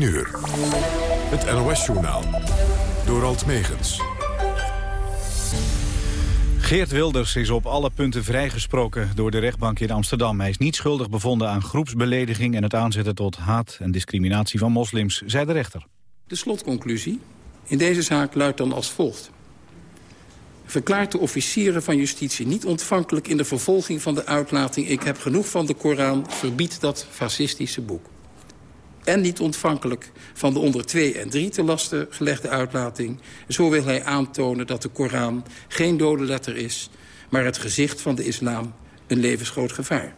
10 uur. Het NOS-journaal. Door Alt Megens. Geert Wilders is op alle punten vrijgesproken door de rechtbank in Amsterdam. Hij is niet schuldig bevonden aan groepsbelediging... en het aanzetten tot haat en discriminatie van moslims, zei de rechter. De slotconclusie in deze zaak luidt dan als volgt. Verklaart de officieren van justitie niet ontvankelijk in de vervolging van de uitlating... ik heb genoeg van de Koran, verbied dat fascistische boek en niet ontvankelijk van de onder 2 en 3 te lasten gelegde uitlating. Zo wil hij aantonen dat de Koran geen dode letter is... maar het gezicht van de islam een levensgroot gevaar.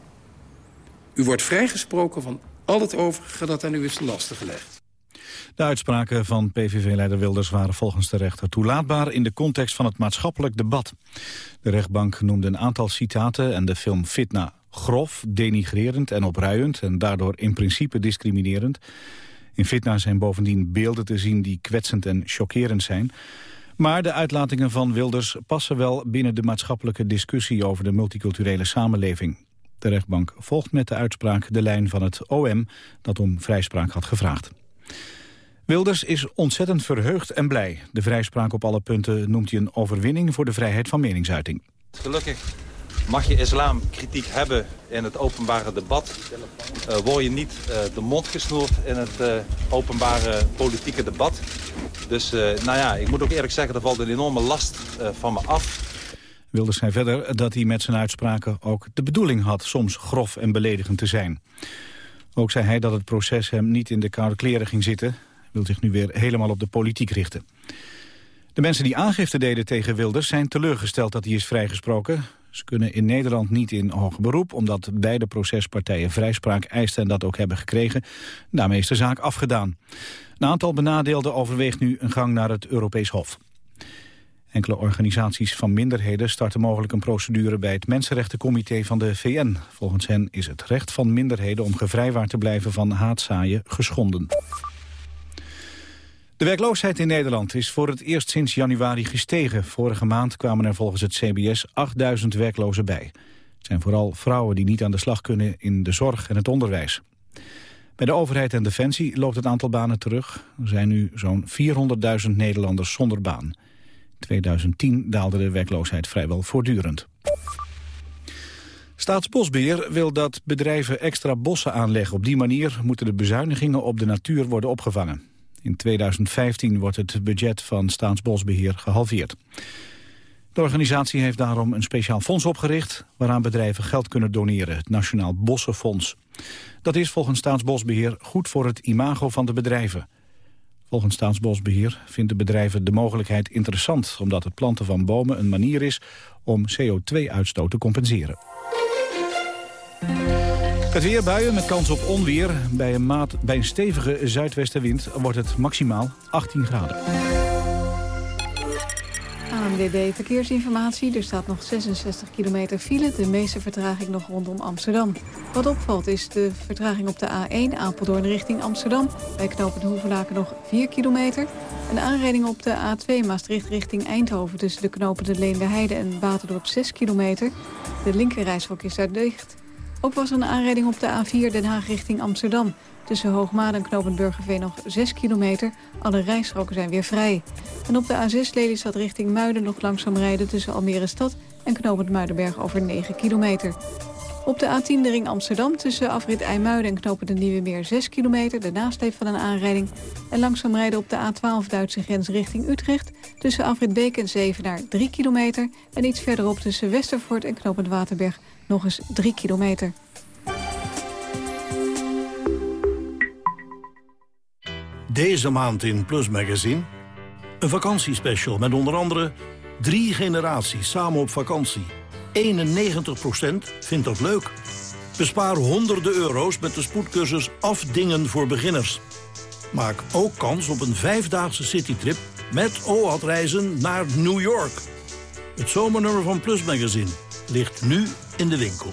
U wordt vrijgesproken van al het overige dat aan u is te lasten gelegd. De uitspraken van PVV-leider Wilders waren volgens de rechter toelaatbaar in de context van het maatschappelijk debat. De rechtbank noemde een aantal citaten en de film Fitna grof, denigrerend en opruiend en daardoor in principe discriminerend. In Fitna zijn bovendien beelden te zien die kwetsend en chockerend zijn. Maar de uitlatingen van Wilders passen wel binnen de maatschappelijke discussie over de multiculturele samenleving. De rechtbank volgt met de uitspraak de lijn van het OM dat om vrijspraak had gevraagd. Wilders is ontzettend verheugd en blij. De vrijspraak op alle punten noemt hij een overwinning voor de vrijheid van meningsuiting. Gelukkig mag je islamkritiek hebben in het openbare debat. Uh, word je niet uh, de mond gesnoerd in het uh, openbare politieke debat. Dus nou ja, ik moet ook eerlijk zeggen, er valt een enorme last van me af. Wilders zei verder dat hij met zijn uitspraken ook de bedoeling had soms grof en beledigend te zijn. Ook zei hij dat het proces hem niet in de koude kleren ging zitten. Hij wil zich nu weer helemaal op de politiek richten. De mensen die aangifte deden tegen Wilders zijn teleurgesteld dat hij is vrijgesproken. Ze kunnen in Nederland niet in hoger beroep... omdat beide procespartijen vrijspraak eisten en dat ook hebben gekregen. Daarmee is de zaak afgedaan. Een aantal benadeelden overweegt nu een gang naar het Europees Hof. Enkele organisaties van minderheden starten mogelijk een procedure bij het Mensenrechtencomité van de VN. Volgens hen is het recht van minderheden om gevrijwaard te blijven van haatzaaien geschonden. De werkloosheid in Nederland is voor het eerst sinds januari gestegen. Vorige maand kwamen er volgens het CBS 8000 werklozen bij. Het zijn vooral vrouwen die niet aan de slag kunnen in de zorg en het onderwijs. Bij de overheid en Defensie loopt het aantal banen terug. Er zijn nu zo'n 400.000 Nederlanders zonder baan. In 2010 daalde de werkloosheid vrijwel voortdurend. Staatsbosbeheer wil dat bedrijven extra bossen aanleggen. Op die manier moeten de bezuinigingen op de natuur worden opgevangen. In 2015 wordt het budget van Staatsbosbeheer gehalveerd. De organisatie heeft daarom een speciaal fonds opgericht... waaraan bedrijven geld kunnen doneren, het Nationaal Bossenfonds. Dat is volgens Staatsbosbeheer goed voor het imago van de bedrijven. Volgens Staatsbosbeheer vinden bedrijven de mogelijkheid interessant... omdat het planten van bomen een manier is om CO2-uitstoot te compenseren. Het weer buien met kans op onweer. Bij een, maat, bij een stevige zuidwestenwind wordt het maximaal 18 graden. ANWB Verkeersinformatie. Er staat nog 66 kilometer file. De meeste vertraging nog rondom Amsterdam. Wat opvalt is de vertraging op de A1 Apeldoorn richting Amsterdam. Bij knooppunt Hoevelaken nog 4 kilometer. Een aanrijding op de A2 Maastricht richting Eindhoven... tussen de knopen de Leende Heide en Waterdorp 6 kilometer. De linkerrijstrook is daar dicht. Ook was er een aanrijding op de A4 Den Haag richting Amsterdam. Tussen Hoogmaat en Knopend Burgerveen nog 6 kilometer. Alle rijstroken zijn weer vrij. En op de A6 Lelystad richting Muiden nog langzaam rijden... tussen Almere Stad en Knopend Muidenberg over 9 kilometer. Op de A10 de ring Amsterdam tussen afrit IJmuiden en knopen de Nieuwe Meer 6 kilometer. De nasleep van een aanrijding. En langzaam rijden op de A12 Duitse grens richting Utrecht. Tussen afrit Beek en Zevenaar 3 kilometer. En iets verderop tussen Westervoort en knopend Waterberg nog eens 3 kilometer. Deze maand in Plus Magazine. Een vakantiespecial met onder andere drie generaties samen op vakantie. 91% vindt dat leuk. Bespaar honderden euro's met de spoedcursus Afdingen voor beginners. Maak ook kans op een vijfdaagse citytrip met OAT-reizen naar New York. Het zomernummer van Plus Magazine ligt nu in de winkel.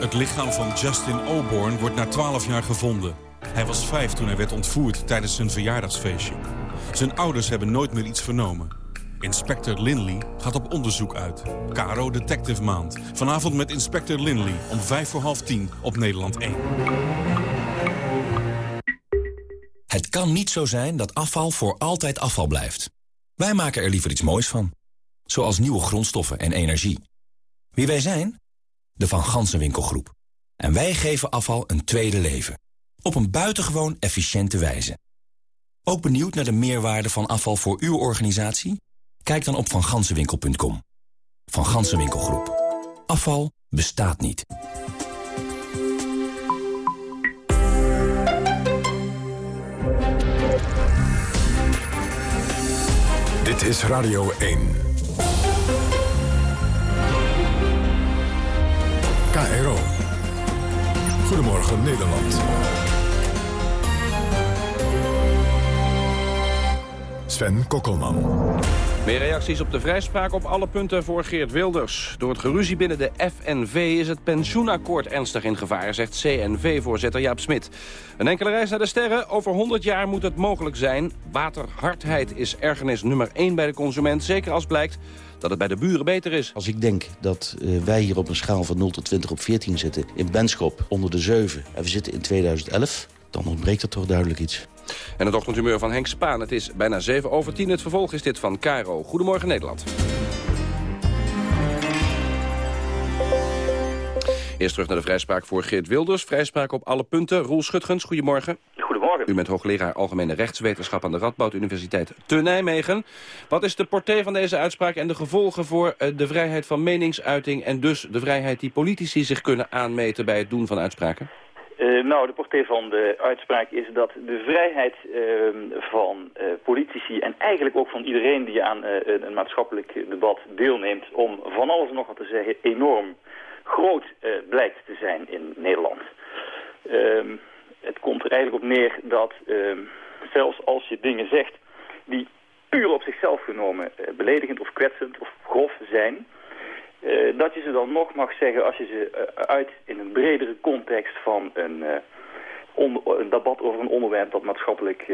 Het lichaam van Justin Oborn wordt na 12 jaar gevonden. Hij was vijf toen hij werd ontvoerd tijdens zijn verjaardagsfeestje. Zijn ouders hebben nooit meer iets vernomen. Inspector Linley gaat op onderzoek uit. Caro Detective Maand. Vanavond met Inspector Linley om vijf voor half tien op Nederland 1. Het kan niet zo zijn dat afval voor altijd afval blijft. Wij maken er liever iets moois van. Zoals nieuwe grondstoffen en energie. Wie wij zijn? De Van Gansenwinkelgroep. En wij geven afval een tweede leven. Op een buitengewoon efficiënte wijze. Ook benieuwd naar de meerwaarde van afval voor uw organisatie? Kijk dan op vangansenwinkel.com. Van Gansenwinkelgroep. Afval bestaat niet. Dit is Radio 1. Goedemorgen Nederland. Sven Kokkelman. Meer reacties op de vrijspraak op alle punten voor Geert Wilders. Door het geruzie binnen de FNV is het pensioenakkoord ernstig in gevaar, zegt CNV-voorzitter Jaap Smit. Een enkele reis naar de sterren. Over 100 jaar moet het mogelijk zijn. Waterhardheid is ergernis nummer 1 bij de consument. Zeker als blijkt dat het bij de buren beter is. Als ik denk dat uh, wij hier op een schaal van 0 tot 20 op 14 zitten... in Benschop onder de 7 en we zitten in 2011... dan ontbreekt er toch duidelijk iets. En het ochtendhumeur van Henk Spaan. Het is bijna 7 over 10. Het vervolg is dit van Caro. Goedemorgen Nederland. Eerst terug naar de vrijspraak voor Geert Wilders. Vrijspraak op alle punten. Roel Schutgens, goedemorgen. Goedemorgen. U bent hoogleraar Algemene Rechtswetenschap aan de Radboud Universiteit te Nijmegen. Wat is de portée van deze uitspraak en de gevolgen voor eh, de vrijheid van meningsuiting... en dus de vrijheid die politici zich kunnen aanmeten bij het doen van uitspraken? Uh, nou, de portée van de uitspraak is dat de vrijheid uh, van uh, politici en eigenlijk ook van iedereen die aan een maatschappelijk debat deelneemt om van alles en nog wat te zeggen enorm groot blijkt te zijn in Nederland. Het komt er eigenlijk op neer dat ehm, zelfs als je dingen zegt die puur op zichzelf genomen beledigend of kwetsend of grof zijn uh, dat je ze dan nog mag zeggen als je ze uh, uit in een bredere context van een, uh, een, debat over een onderwerp dat maatschappelijk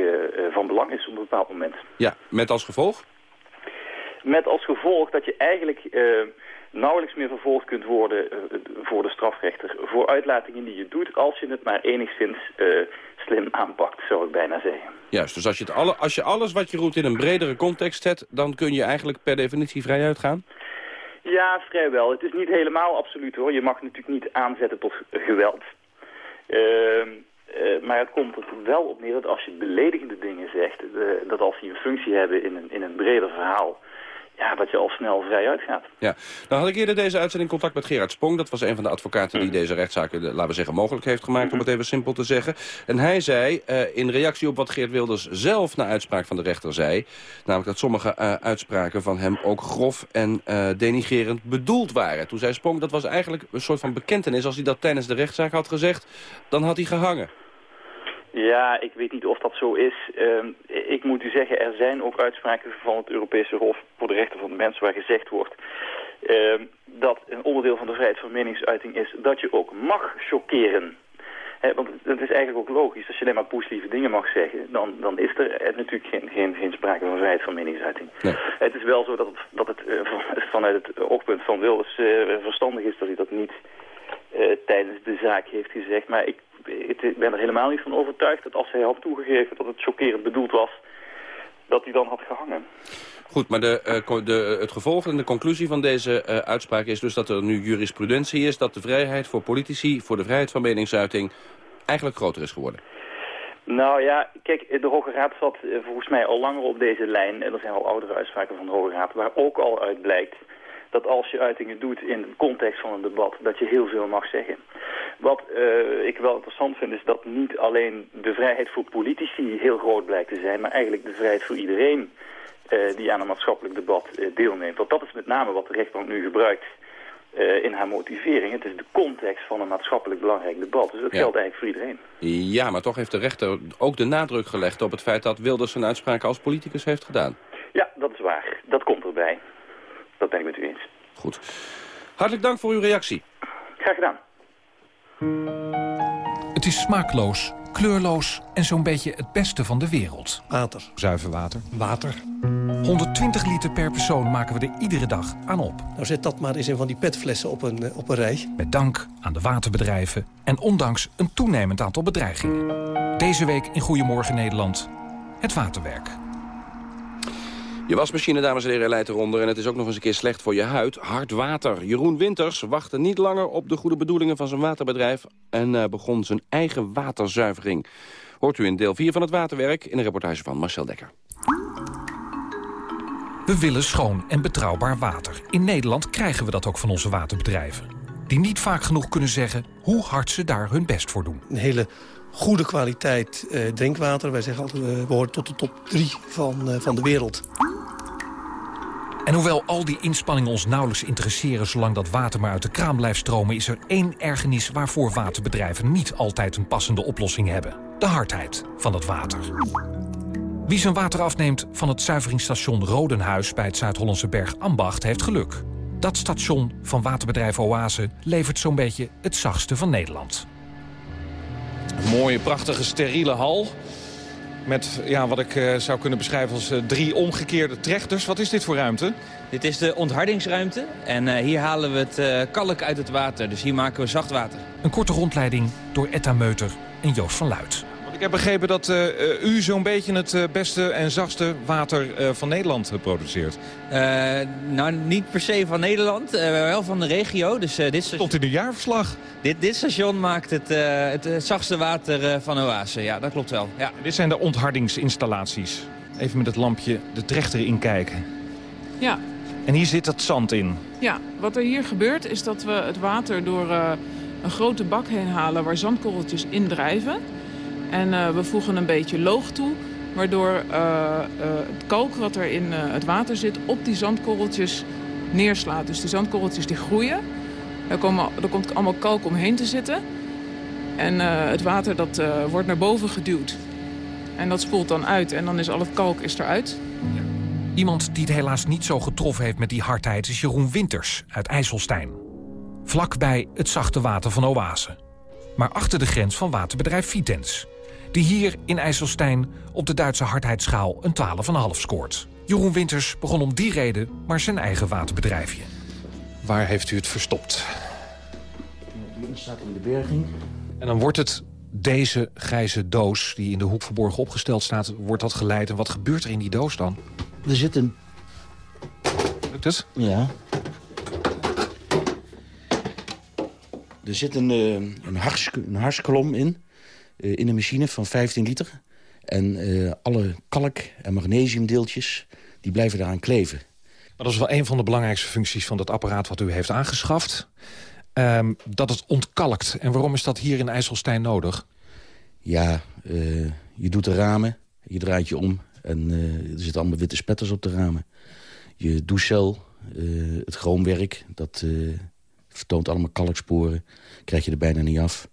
van belang is op een bepaald moment. Ja, met als gevolg? Met als gevolg dat je eigenlijk nauwelijks meer vervolgd kunt worden voor de strafrechter voor uitlatingen die je doet als je het maar enigszins slim aanpakt, zou ik bijna zeggen. Juist, dus als je, het alle, als je alles wat je roept in een bredere context zet, dan kun je eigenlijk per definitie vrij uitgaan? Ja, vrijwel. Het is niet helemaal absoluut hoor. Je mag natuurlijk niet aanzetten tot geweld. Uh, uh, maar het komt er wel op neer dat als je beledigende dingen zegt... Dat als die een functie hebben in een, in een breder verhaal ja, dat je al snel vrij uitgaat. Ja, nou had ik eerder deze uitzending contact met Gerard Sprong. Dat was een van de advocaten die deze rechtszaken, laten we zeggen, mogelijk heeft gemaakt, om het even simpel te zeggen. En hij zei, uh, in reactie op wat Geert Wilders zelf na uitspraak van de rechter zei, namelijk dat sommige uh, uitspraken van hem ook grof en uh, denigerend bedoeld waren. Toen zei Sprong, dat was eigenlijk een soort van bekentenis. Als hij dat tijdens de rechtszaak had gezegd, dan had hij gehangen. Ja, ik weet niet of dat zo is. Uh, ik moet u zeggen, er zijn ook uitspraken van het Europese Hof voor de Rechten van de Mens waar gezegd wordt uh, dat een onderdeel van de vrijheid van meningsuiting is dat je ook mag chockeren. He, want het is eigenlijk ook logisch. Als je alleen maar poeslieve dingen mag zeggen, dan, dan is er natuurlijk geen, geen, geen sprake van vrijheid van meningsuiting. Nee. Het is wel zo dat het, dat het uh, vanuit het oogpunt van Wilders uh, verstandig is dat hij dat niet tijdens de zaak heeft gezegd. Maar ik ik ben er helemaal niet van overtuigd dat als hij had toegegeven dat het chockerend bedoeld was, dat hij dan had gehangen. Goed, maar de, uh, de, het gevolg en de conclusie van deze uh, uitspraak is dus dat er nu jurisprudentie is... dat de vrijheid voor politici, voor de vrijheid van meningsuiting eigenlijk groter is geworden. Nou ja, kijk, de Hoge Raad zat uh, volgens mij al langer op deze lijn. En er zijn al oudere uitspraken van de Hoge Raad waar ook al uit blijkt dat als je uitingen doet in de context van een debat, dat je heel veel mag zeggen. Wat uh, ik wel interessant vind, is dat niet alleen de vrijheid voor politici heel groot blijkt te zijn, maar eigenlijk de vrijheid voor iedereen eh, die aan een maatschappelijk debat eh, deelneemt. Want dat is met name wat de rechtbank nu gebruikt eh, in haar motivering. Het is de context van een maatschappelijk belangrijk debat. Dus dat Ja. geldt eigenlijk voor iedereen. Ja, maar toch heeft de rechter ook de nadruk gelegd op het feit dat Wilders zijn uitspraken als politicus heeft gedaan. Ja, dat is waar. Dat komt erbij. Dat ben ik met u eens. Goed. Hartelijk dank voor uw reactie. Graag gedaan. Het is smaakloos, kleurloos en zo'n beetje het beste van de wereld. Water. Zuiver water. Water. 120 liter per persoon maken we er iedere dag aan op. Nou zet dat maar eens in van die petflessen op een, eh, op een rij. Met dank aan de waterbedrijven en ondanks een toenemend aantal bedreigingen. Deze week in Goedemorgen Nederland, het waterwerk. Je wasmachine, dames en heren, leidt eronder. En het is ook nog eens een keer slecht voor je huid. Hard water. Jeroen Winters wachtte niet langer op de goede bedoelingen van zijn waterbedrijf... en eh, begon zijn eigen waterzuivering. Hoort u in deel 4 van het waterwerk in een reportage van Marcel Dekker. We willen schoon en betrouwbaar water. In Nederland krijgen we dat ook van onze waterbedrijven. Die niet vaak genoeg kunnen zeggen hoe hard ze daar hun best voor doen. Een hele goede kwaliteit eh, drinkwater. Wij zeggen altijd, eh, we horen tot de top 3 van, eh, van de wereld. En hoewel al die inspanningen ons nauwelijks interesseren... zolang dat water maar uit de kraan blijft stromen... is er één ergernis waarvoor waterbedrijven niet altijd een passende oplossing hebben. De hardheid van het water. Wie zijn water afneemt van het zuiveringsstation Rodenhuis... bij het Zuid-Hollandse berg Ambacht heeft geluk. Dat station van waterbedrijf Oase levert zo'n beetje het zachtste van Nederland. Een mooie, prachtige, steriele hal. Met ja, wat ik eh, zou kunnen beschrijven als eh, drie omgekeerde trechters. Wat is dit voor ruimte? Dit is de onthardingsruimte en eh, hier halen we het eh, kalk uit het water. Dus hier maken we zacht water. Een korte rondleiding door Etta Meuter en Joost van Luit. Heb begrepen dat eh, eh, u zo'n beetje het eh, beste en zachtste water eh, van Nederland produceert. Eh, nou, niet per se van Nederland, eh, wel van de regio. Dus, eh, dit. Stond in de jaarverslag. Dit, dit station maakt het, eh, het eh, zachtste water eh, van Oase. Ja, dat klopt wel. Ja. Dit zijn de onthardingsinstallaties. Even met het lampje de trechter in kijken. Ja, En hier zit dat zand in. ja, wat er hier gebeurt is dat we het water door eh, een grote bak heen halen waar zandkorreltjes in drijven. En eh, we voegen een beetje loog toe, waardoor eh, eh, het kalk wat er in het water zit op die zandkorreltjes neerslaat. Dus die zandkorreltjes die groeien. Er, er komt allemaal kalk omheen te zitten. En het water dat, wordt naar boven geduwd. En dat spoelt dan uit en dan is al het kalk is eruit. Iemand die het helaas niet zo getroffen heeft met die hardheid... is Jeroen Winters uit IJsselstein. Vlakbij het zachte water van Oase. Maar achter de grens van waterbedrijf Vitens. Die hier in IJsselstein op de Duitse hardheidsschaal een 12,5 scoort. Jeroen Winters begon om die reden maar zijn eigen waterbedrijfje. Waar heeft u het verstopt? Hier staat in de berging. En dan wordt het deze grijze doos die in de hoek verborgen opgesteld staat... wordt dat geleid. En wat gebeurt er in die doos dan? Er zit een... Lukt het? Ja. Er zit een, eh, een, hars, een harskolom in, in de machine van 15 liter. En eh, alle kalk- en magnesiumdeeltjes, die blijven daaraan kleven. Maar dat is wel een van de belangrijkste functies van dat apparaat wat u heeft aangeschaft. Ehm, dat het ontkalkt. En waarom is dat hier in IJsselstein nodig? Ja, eh, je doet de ramen, je draait je om... en eh, er zitten allemaal witte spetters op de ramen. Je douchecel, eh, het chroomwerk, dat eh, vertoont allemaal kalksporen. Krijg je er bijna niet af.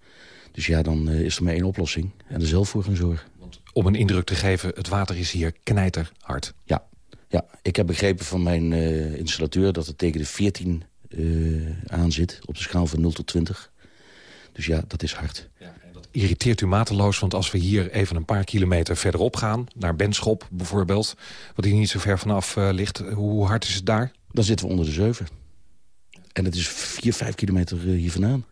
Dus ja, dan eh, is er maar één oplossing. En er zelf voor gaan zorgen. Om een indruk te geven, het water is hier knijterhard. Ja, ja. ik heb begrepen van mijn eh, installateur... dat het tegen de 14 eh aan zit, op de schaal van 0 tot 20. Dus ja, dat is hard. Irriteert u mateloos, want als we hier even een paar kilometer verderop gaan... naar Benschop bijvoorbeeld, wat hier niet zo ver vanaf ligt... hoe hard is het daar? Dan zitten we onder de 7. En het is 4, 5 kilometer hier vandaan.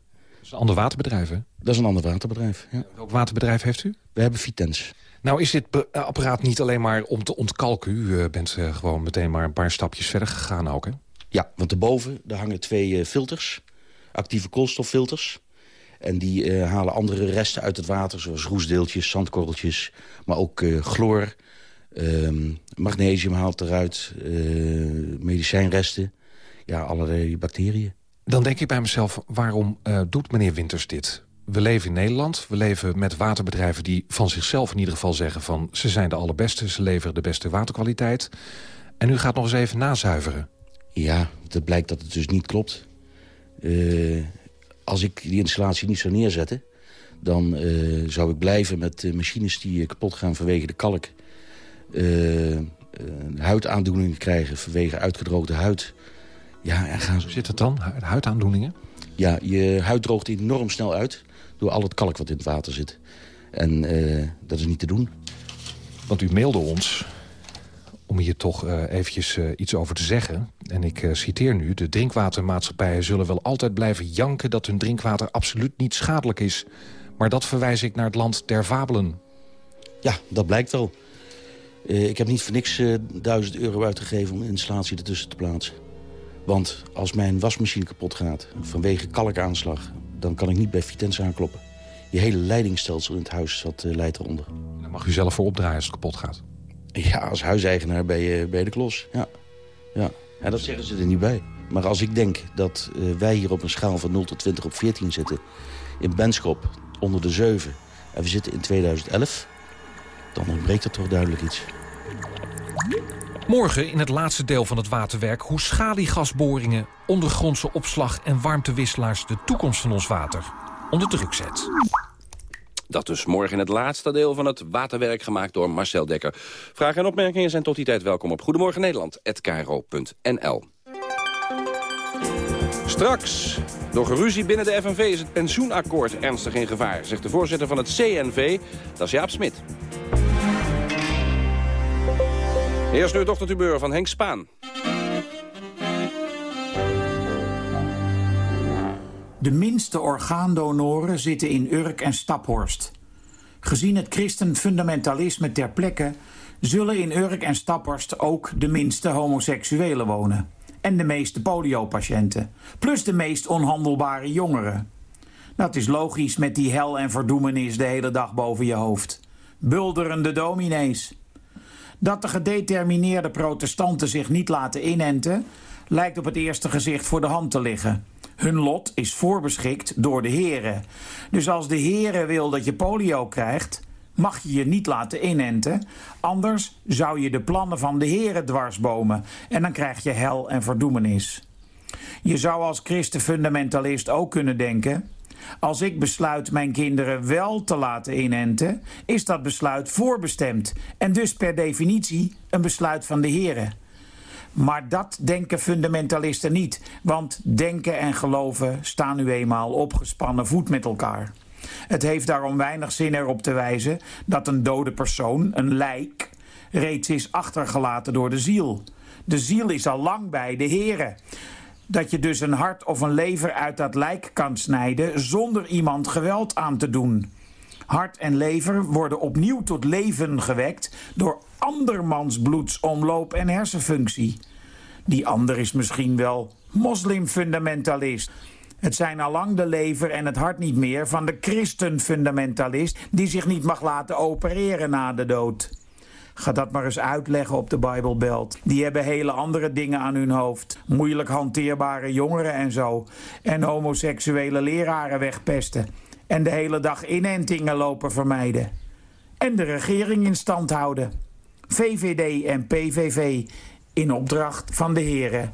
Dat is een ander waterbedrijf, hè? Dat is een ander waterbedrijf, ja. Welk waterbedrijf heeft u? We hebben Vitens. Nou is dit eh, apparaat niet alleen maar om te ontkalken. U eh, bent eh, gewoon meteen maar een paar stapjes verder gegaan ook, hè? Ja, want daarboven daar hangen twee filters. Actieve koolstoffilters. En die halen andere resten uit het water, zoals roesdeeltjes, zandkorreltjes... maar ook eh, chloor, ehm, magnesium haalt eruit, medicijnresten. Ja, allerlei bacteriën. Dan denk ik bij mezelf, waarom eh, doet meneer Winters dit? we leven in Nederland. We leven met waterbedrijven die van zichzelf in ieder geval zeggen... van ze zijn de allerbeste, ze leveren de beste waterkwaliteit. En u gaat nog eens even nazuiveren. Ja, het blijkt dat het dus niet klopt. Uh, als ik die installatie niet zou neerzetten... dan uh, zou ik blijven met machines die kapot gaan vanwege de kalk. huidaandoeningen krijgen vanwege uitgedroogde huid. Ja, en gaan ze... Zit het dan, huidaandoeningen? Ja, je huid droogt enorm snel uit door al het kalk wat in het water zit. En dat is niet te doen. Want u mailde ons om hier toch uh, eventjes uh, iets over te zeggen. En ik uh, citeer nu. De drinkwatermaatschappijen zullen wel altijd blijven janken... dat hun drinkwater absoluut niet schadelijk is. Maar dat verwijs ik naar het land der fabelen. Ja, dat blijkt wel. ik heb niet voor niks duizend euro uitgegeven om een installatie ertussen te plaatsen. Want als mijn wasmachine kapot gaat vanwege kalkaanslag... dan kan ik niet bij Vitens aankloppen. Je hele leidingstelsel in het huis zat, leidt eronder. Dan mag u zelf voor opdraaien als het kapot gaat. Ja, als huiseigenaar ben je, ben je de klos. Ja. Ja. ja, dat zeggen ze er niet bij. Maar als ik denk dat uh, wij hier op een schaal van 0 tot 20 op 14 zitten... in Benschop onder de 7 en we zitten in 2011... dan ontbreekt er toch duidelijk iets. Morgen in het laatste deel van het waterwerk... hoe schaliegasboringen, ondergrondse opslag en warmtewisselaars... de toekomst van ons water onder druk zet. Dat dus morgen in het laatste deel van het waterwerk gemaakt door Marcel Dekker. Vragen en opmerkingen zijn tot die tijd welkom op Goedemorgen Nederland@kro.nl. Straks, door geruzie binnen de FNV is het pensioenakkoord ernstig in gevaar, zegt de voorzitter van het CNV, dat is Jaap Smit. Eerst nu het Tubeur van Henk Spaan. De minste orgaandonoren zitten in Urk en Staphorst. Gezien het christenfundamentalisme ter plekke... zullen in Urk en Staphorst ook de minste homoseksuelen wonen. En de meeste poliopatiënten. Plus de meest onhandelbare jongeren. Dat is logisch met die hel en verdoemenis de hele dag boven je hoofd. Bulderende dominees. Dat de gedetermineerde protestanten zich niet laten inenten... lijkt op het eerste gezicht voor de hand te liggen... Hun lot is voorbeschikt door de heren. Dus als de heren wil dat je polio krijgt, mag je je niet laten inenten. Anders zou je de plannen van de heren dwarsbomen. En dan krijg je hel en verdoemenis. Je zou als christenfundamentalist ook kunnen denken... Als ik besluit mijn kinderen wel te laten inenten... is dat besluit voorbestemd. En dus per definitie een besluit van de heren. Maar dat denken fundamentalisten niet. Want denken en geloven staan nu eenmaal opgespannen voet met elkaar. Het heeft daarom weinig zin erop te wijzen dat een dode persoon, een lijk, reeds is achtergelaten door de ziel. De ziel is al lang bij de Here. Dat je dus een hart of een lever uit dat lijk kan snijden zonder iemand geweld aan te doen. Hart en lever worden opnieuw tot leven gewekt door andermans bloedsomloop en hersenfunctie. Die ander is misschien wel moslimfundamentalist. Het zijn allang de lever en het hart niet meer van de christenfundamentalist... die zich niet mag laten opereren na de dood. Ga dat maar eens uitleggen op de Bijbelbelt. Die hebben hele andere dingen aan hun hoofd. Moeilijk hanteerbare jongeren en zo. En homoseksuele leraren wegpesten. En de hele dag inentingen lopen vermijden. En de regering in stand houden. VVD en PVV in opdracht van de heren.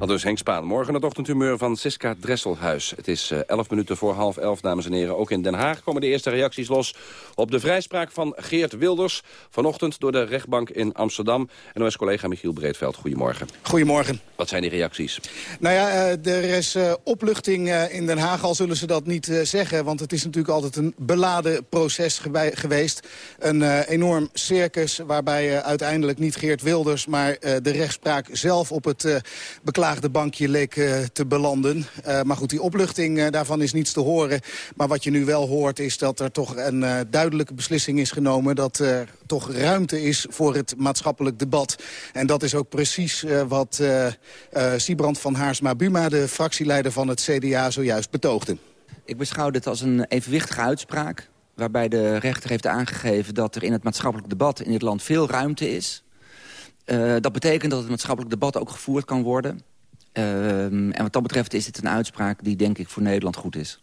Al dus Henk Spaan. Morgen het ochtendhumeur van Siska Dresselhuis. Het is 11 uh, minuten voor half elf, dames en heren. Ook in Den Haag komen de eerste reacties los op de vrijspraak van Geert Wilders. Vanochtend door de rechtbank in Amsterdam. En is collega Michiel Breedveld. Goedemorgen. Goedemorgen. Wat zijn die reacties? Nou ja, uh, er is uh, opluchting in Den Haag, al zullen ze dat niet zeggen. Want het is natuurlijk altijd een beladen proces geweest. Een enorm circus waarbij uiteindelijk niet Geert Wilders... maar de rechtspraak zelf op het beklaagde de bankje leek uh, te belanden. Uh, maar goed, die opluchting uh, daarvan is niets te horen. Maar wat je nu wel hoort is dat er toch een duidelijke beslissing is genomen... dat er toch ruimte is voor het maatschappelijk debat. En dat is ook precies wat Siebrand van Haarsma-Buma... de fractieleider van het CDA zojuist betoogde. Ik beschouw dit als een evenwichtige uitspraak waarbij de rechter heeft aangegeven dat er in het maatschappelijk debat in dit land veel ruimte is. Dat betekent dat het maatschappelijk debat ook gevoerd kan worden. Uh, en wat dat betreft is dit een uitspraak die denk ik voor Nederland goed is.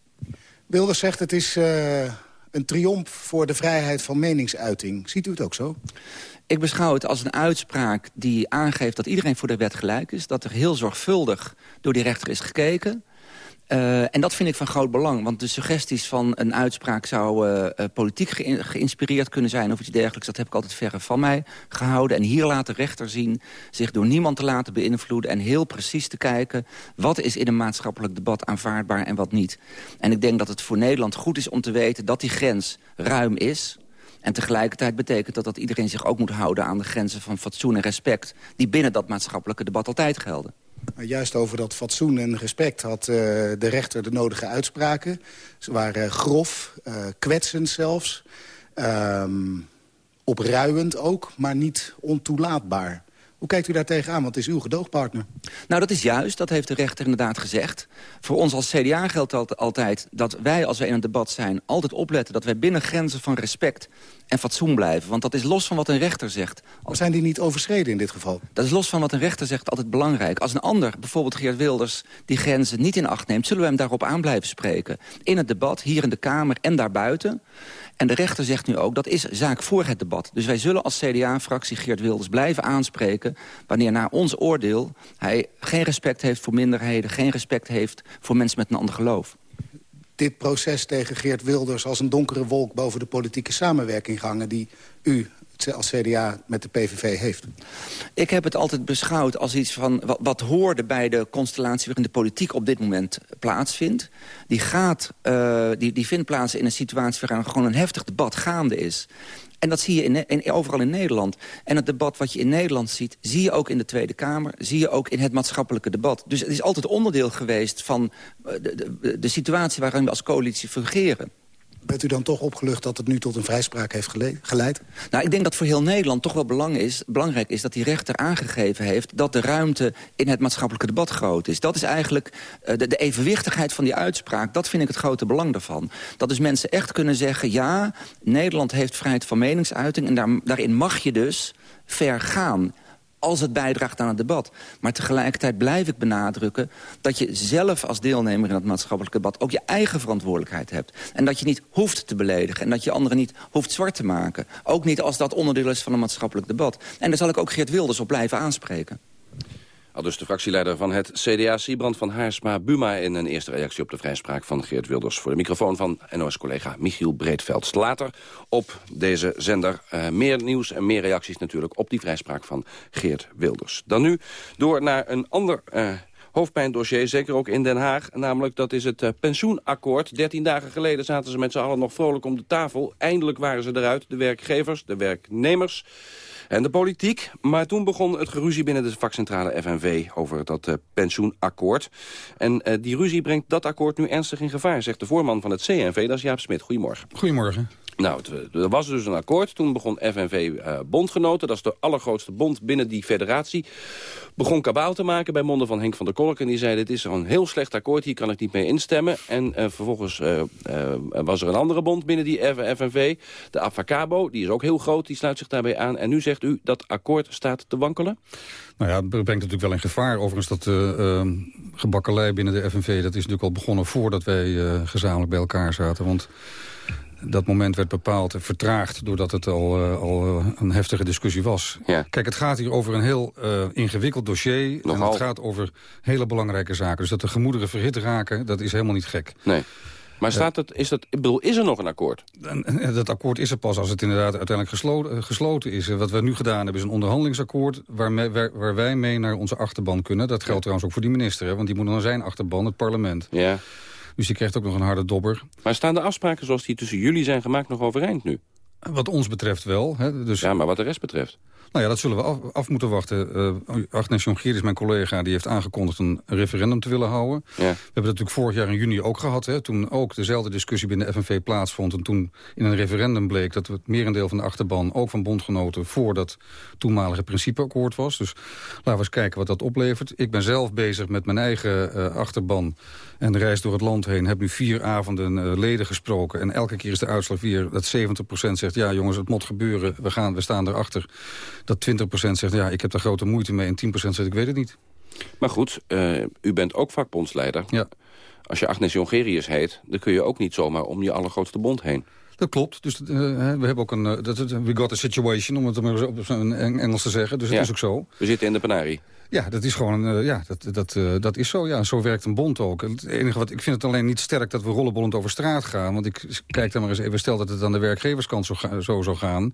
Wilders zegt het is uh, een triomf voor de vrijheid van meningsuiting. Ziet u het ook zo? Ik beschouw het als een uitspraak die aangeeft dat iedereen voor de wet gelijk is. Dat er heel zorgvuldig door die rechter is gekeken. Uh, en dat vind ik van groot belang. Want de suggesties van een uitspraak zou uh, uh, politiek ge geïnspireerd kunnen zijn... of iets dergelijks, dat heb ik altijd verre van mij gehouden. En hier laat de rechter zien zich door niemand te laten beïnvloeden... en heel precies te kijken wat is in een maatschappelijk debat aanvaardbaar en wat niet. En ik denk dat het voor Nederland goed is om te weten dat die grens ruim is... En tegelijkertijd betekent dat dat iedereen zich ook moet houden... aan de grenzen van fatsoen en respect... die binnen dat maatschappelijke debat altijd gelden. Juist over dat fatsoen en respect had uh, de rechter de nodige uitspraken. Ze waren grof, uh, kwetsend zelfs. Um, opruiend ook, maar niet ontoelaatbaar. Hoe kijkt u daar tegenaan? Want het is uw gedoogpartner. Nou, dat is juist. Dat heeft de rechter inderdaad gezegd. Voor ons als CDA geldt altijd dat wij, als wij in een debat zijn... altijd opletten dat wij binnen grenzen van respect en fatsoen blijven. Want dat is los van wat een rechter zegt. Maar zijn die niet overschreden in dit geval? Dat is los van wat een rechter zegt altijd belangrijk. Als een ander, bijvoorbeeld Geert Wilders, die grenzen niet in acht neemt... zullen we hem daarop aan blijven spreken. In het debat, hier in de Kamer en daarbuiten. En de rechter zegt nu ook, dat is zaak voor het debat. Dus wij zullen als CDA-fractie Geert Wilders blijven aanspreken... wanneer naar ons oordeel hij geen respect heeft voor minderheden... geen respect heeft voor mensen met een ander geloof dit proces tegen Geert Wilders als een donkere wolk... boven de politieke samenwerking gangen die u als CDA met de PVV heeft? Ik heb het altijd beschouwd als iets van wat, wat hoorde bij de constellatie... waarin de politiek op dit moment plaatsvindt. Die, gaat, uh, die, die vindt plaats in een situatie waarin gewoon een heftig debat gaande is. En dat zie je in, overal in Nederland. En het debat wat je in Nederland ziet, zie je ook in de Tweede Kamer... zie je ook in het maatschappelijke debat. Dus het is altijd onderdeel geweest van de, de, de situatie... waarin we als coalitie fungeren. Bent u dan toch opgelucht dat het nu tot een vrijspraak heeft geleid? Nou, ik denk dat voor heel Nederland toch wel is, belangrijk is... dat die rechter aangegeven heeft dat de ruimte in het maatschappelijke debat groot is. Dat is eigenlijk uh, de, evenwichtigheid van die uitspraak. Dat vind ik het grote belang daarvan. Dat dus mensen echt kunnen zeggen... ja, Nederland heeft vrijheid van meningsuiting... en daar, daarin mag je dus ver gaan als het bijdraagt aan het debat. Maar tegelijkertijd blijf ik benadrukken... dat je zelf als deelnemer in het maatschappelijk debat... ook je eigen verantwoordelijkheid hebt. En dat je niet hoeft te beledigen. En dat je anderen niet hoeft zwart te maken. Ook niet als dat onderdeel is van een maatschappelijk debat. En daar zal ik ook Geert Wilders op blijven aanspreken. Al dus de fractieleider van het CDA, Siebrand van Haarsma Buma... in een eerste reactie op de vrijspraak van Geert Wilders... voor de microfoon van NOS-collega Michiel Breedveld. Later op deze zender uh, meer nieuws en meer reacties natuurlijk... op die vrijspraak van Geert Wilders. Dan nu door naar een ander... Uh, hoofdpijndossier, zeker ook in Den Haag. Namelijk, dat is het uh, pensioenakkoord. Dertien dagen geleden zaten ze met z'n allen nog vrolijk om de tafel. Eindelijk waren ze eruit, de werkgevers, de werknemers en de politiek. Maar toen begon het geruzie binnen de vakcentrale FNV over dat uh, pensioenakkoord. En uh, die ruzie brengt dat akkoord nu ernstig in gevaar, zegt de voorman van het CNV, dat is Jaap Smit. Goedemorgen. Goedemorgen. Nou, er was dus een akkoord. Toen begon FNV uh, Bondgenoten, dat is de allergrootste bond binnen die federatie... begon kabaal te maken bij monden van Henk van der Kolk. En die zei, dit is een heel slecht akkoord, hier kan ik niet mee instemmen. En uh, vervolgens uh, was er een andere bond binnen die FNV, de Avacabo. Die is ook heel groot, die sluit zich daarbij aan. En nu zegt u, dat akkoord staat te wankelen? Nou ja, het brengt natuurlijk wel in gevaar. Overigens, dat uh, gebakkelei binnen de FNV... dat is natuurlijk al begonnen voordat wij gezamenlijk bij elkaar zaten. Want dat moment werd bepaald en vertraagd... doordat het al, uh, al een heftige discussie was. Ja. Kijk, het gaat hier over een heel uh, ingewikkeld dossier. Nogal. En het gaat over hele belangrijke zaken. Dus dat de gemoederen verhit raken, dat is helemaal niet gek. Nee. Maar staat het, is, dat, ik bedoel, is er nog een akkoord? Dat akkoord is er pas als het inderdaad uiteindelijk gesloten, gesloten is. Wat we nu gedaan hebben is een onderhandelingsakkoord... Waar, mee, waar, waar, wij mee naar onze achterban kunnen. Dat geldt trouwens ook voor die minister. Hè, want die moet naar zijn achterban, het parlement. Ja. Dus die krijgt ook nog een harde dobber. Maar staan de afspraken zoals die tussen jullie zijn gemaakt nog overeind nu? Wat ons betreft wel. Hè, dus... Ja, maar wat de rest betreft? Nou ja, dat zullen we af, af moeten wachten. Uh, Agnes Jongerius, mijn collega, die heeft aangekondigd een referendum te willen houden. Ja. We hebben dat natuurlijk vorig jaar in juni ook gehad. Hè, toen ook dezelfde discussie binnen de FNV plaatsvond. En toen in een referendum bleek dat het merendeel van de achterban... ook van bondgenoten voor dat toenmalige principeakkoord was. Dus laten we eens kijken wat dat oplevert. Ik ben zelf bezig met mijn eigen uh, achterban en reis door het land heen. Heb nu vier avonden uh, leden gesproken. En elke keer is de uitslag weer dat 70% zegt... ja jongens, het moet gebeuren, we, gaan, we staan erachter. Dat 20% zegt, ja, ik heb daar grote moeite mee. En 10% zegt, ik weet het niet. Maar goed, uh, u bent ook vakbondsleider. Ja. Als je Agnes Jongerius heet, dan kun je ook niet zomaar om je allergrootste bond heen. Dat klopt. Dus uh, we hebben ook een... Uh, dat, we got a situation, om het maar op zijn Engels te zeggen. Dus ja. het is ook zo. We zitten in de panarie. Ja, dat is gewoon, uh, ja, dat, dat, uh, dat is zo. Ja, zo werkt een bond ook. Het enige wat, ik vind het alleen niet sterk dat we rollenbollend over straat gaan. Want ik kijk dan maar eens even, stel dat het aan de werkgeverskant zo, ga, zo zou gaan.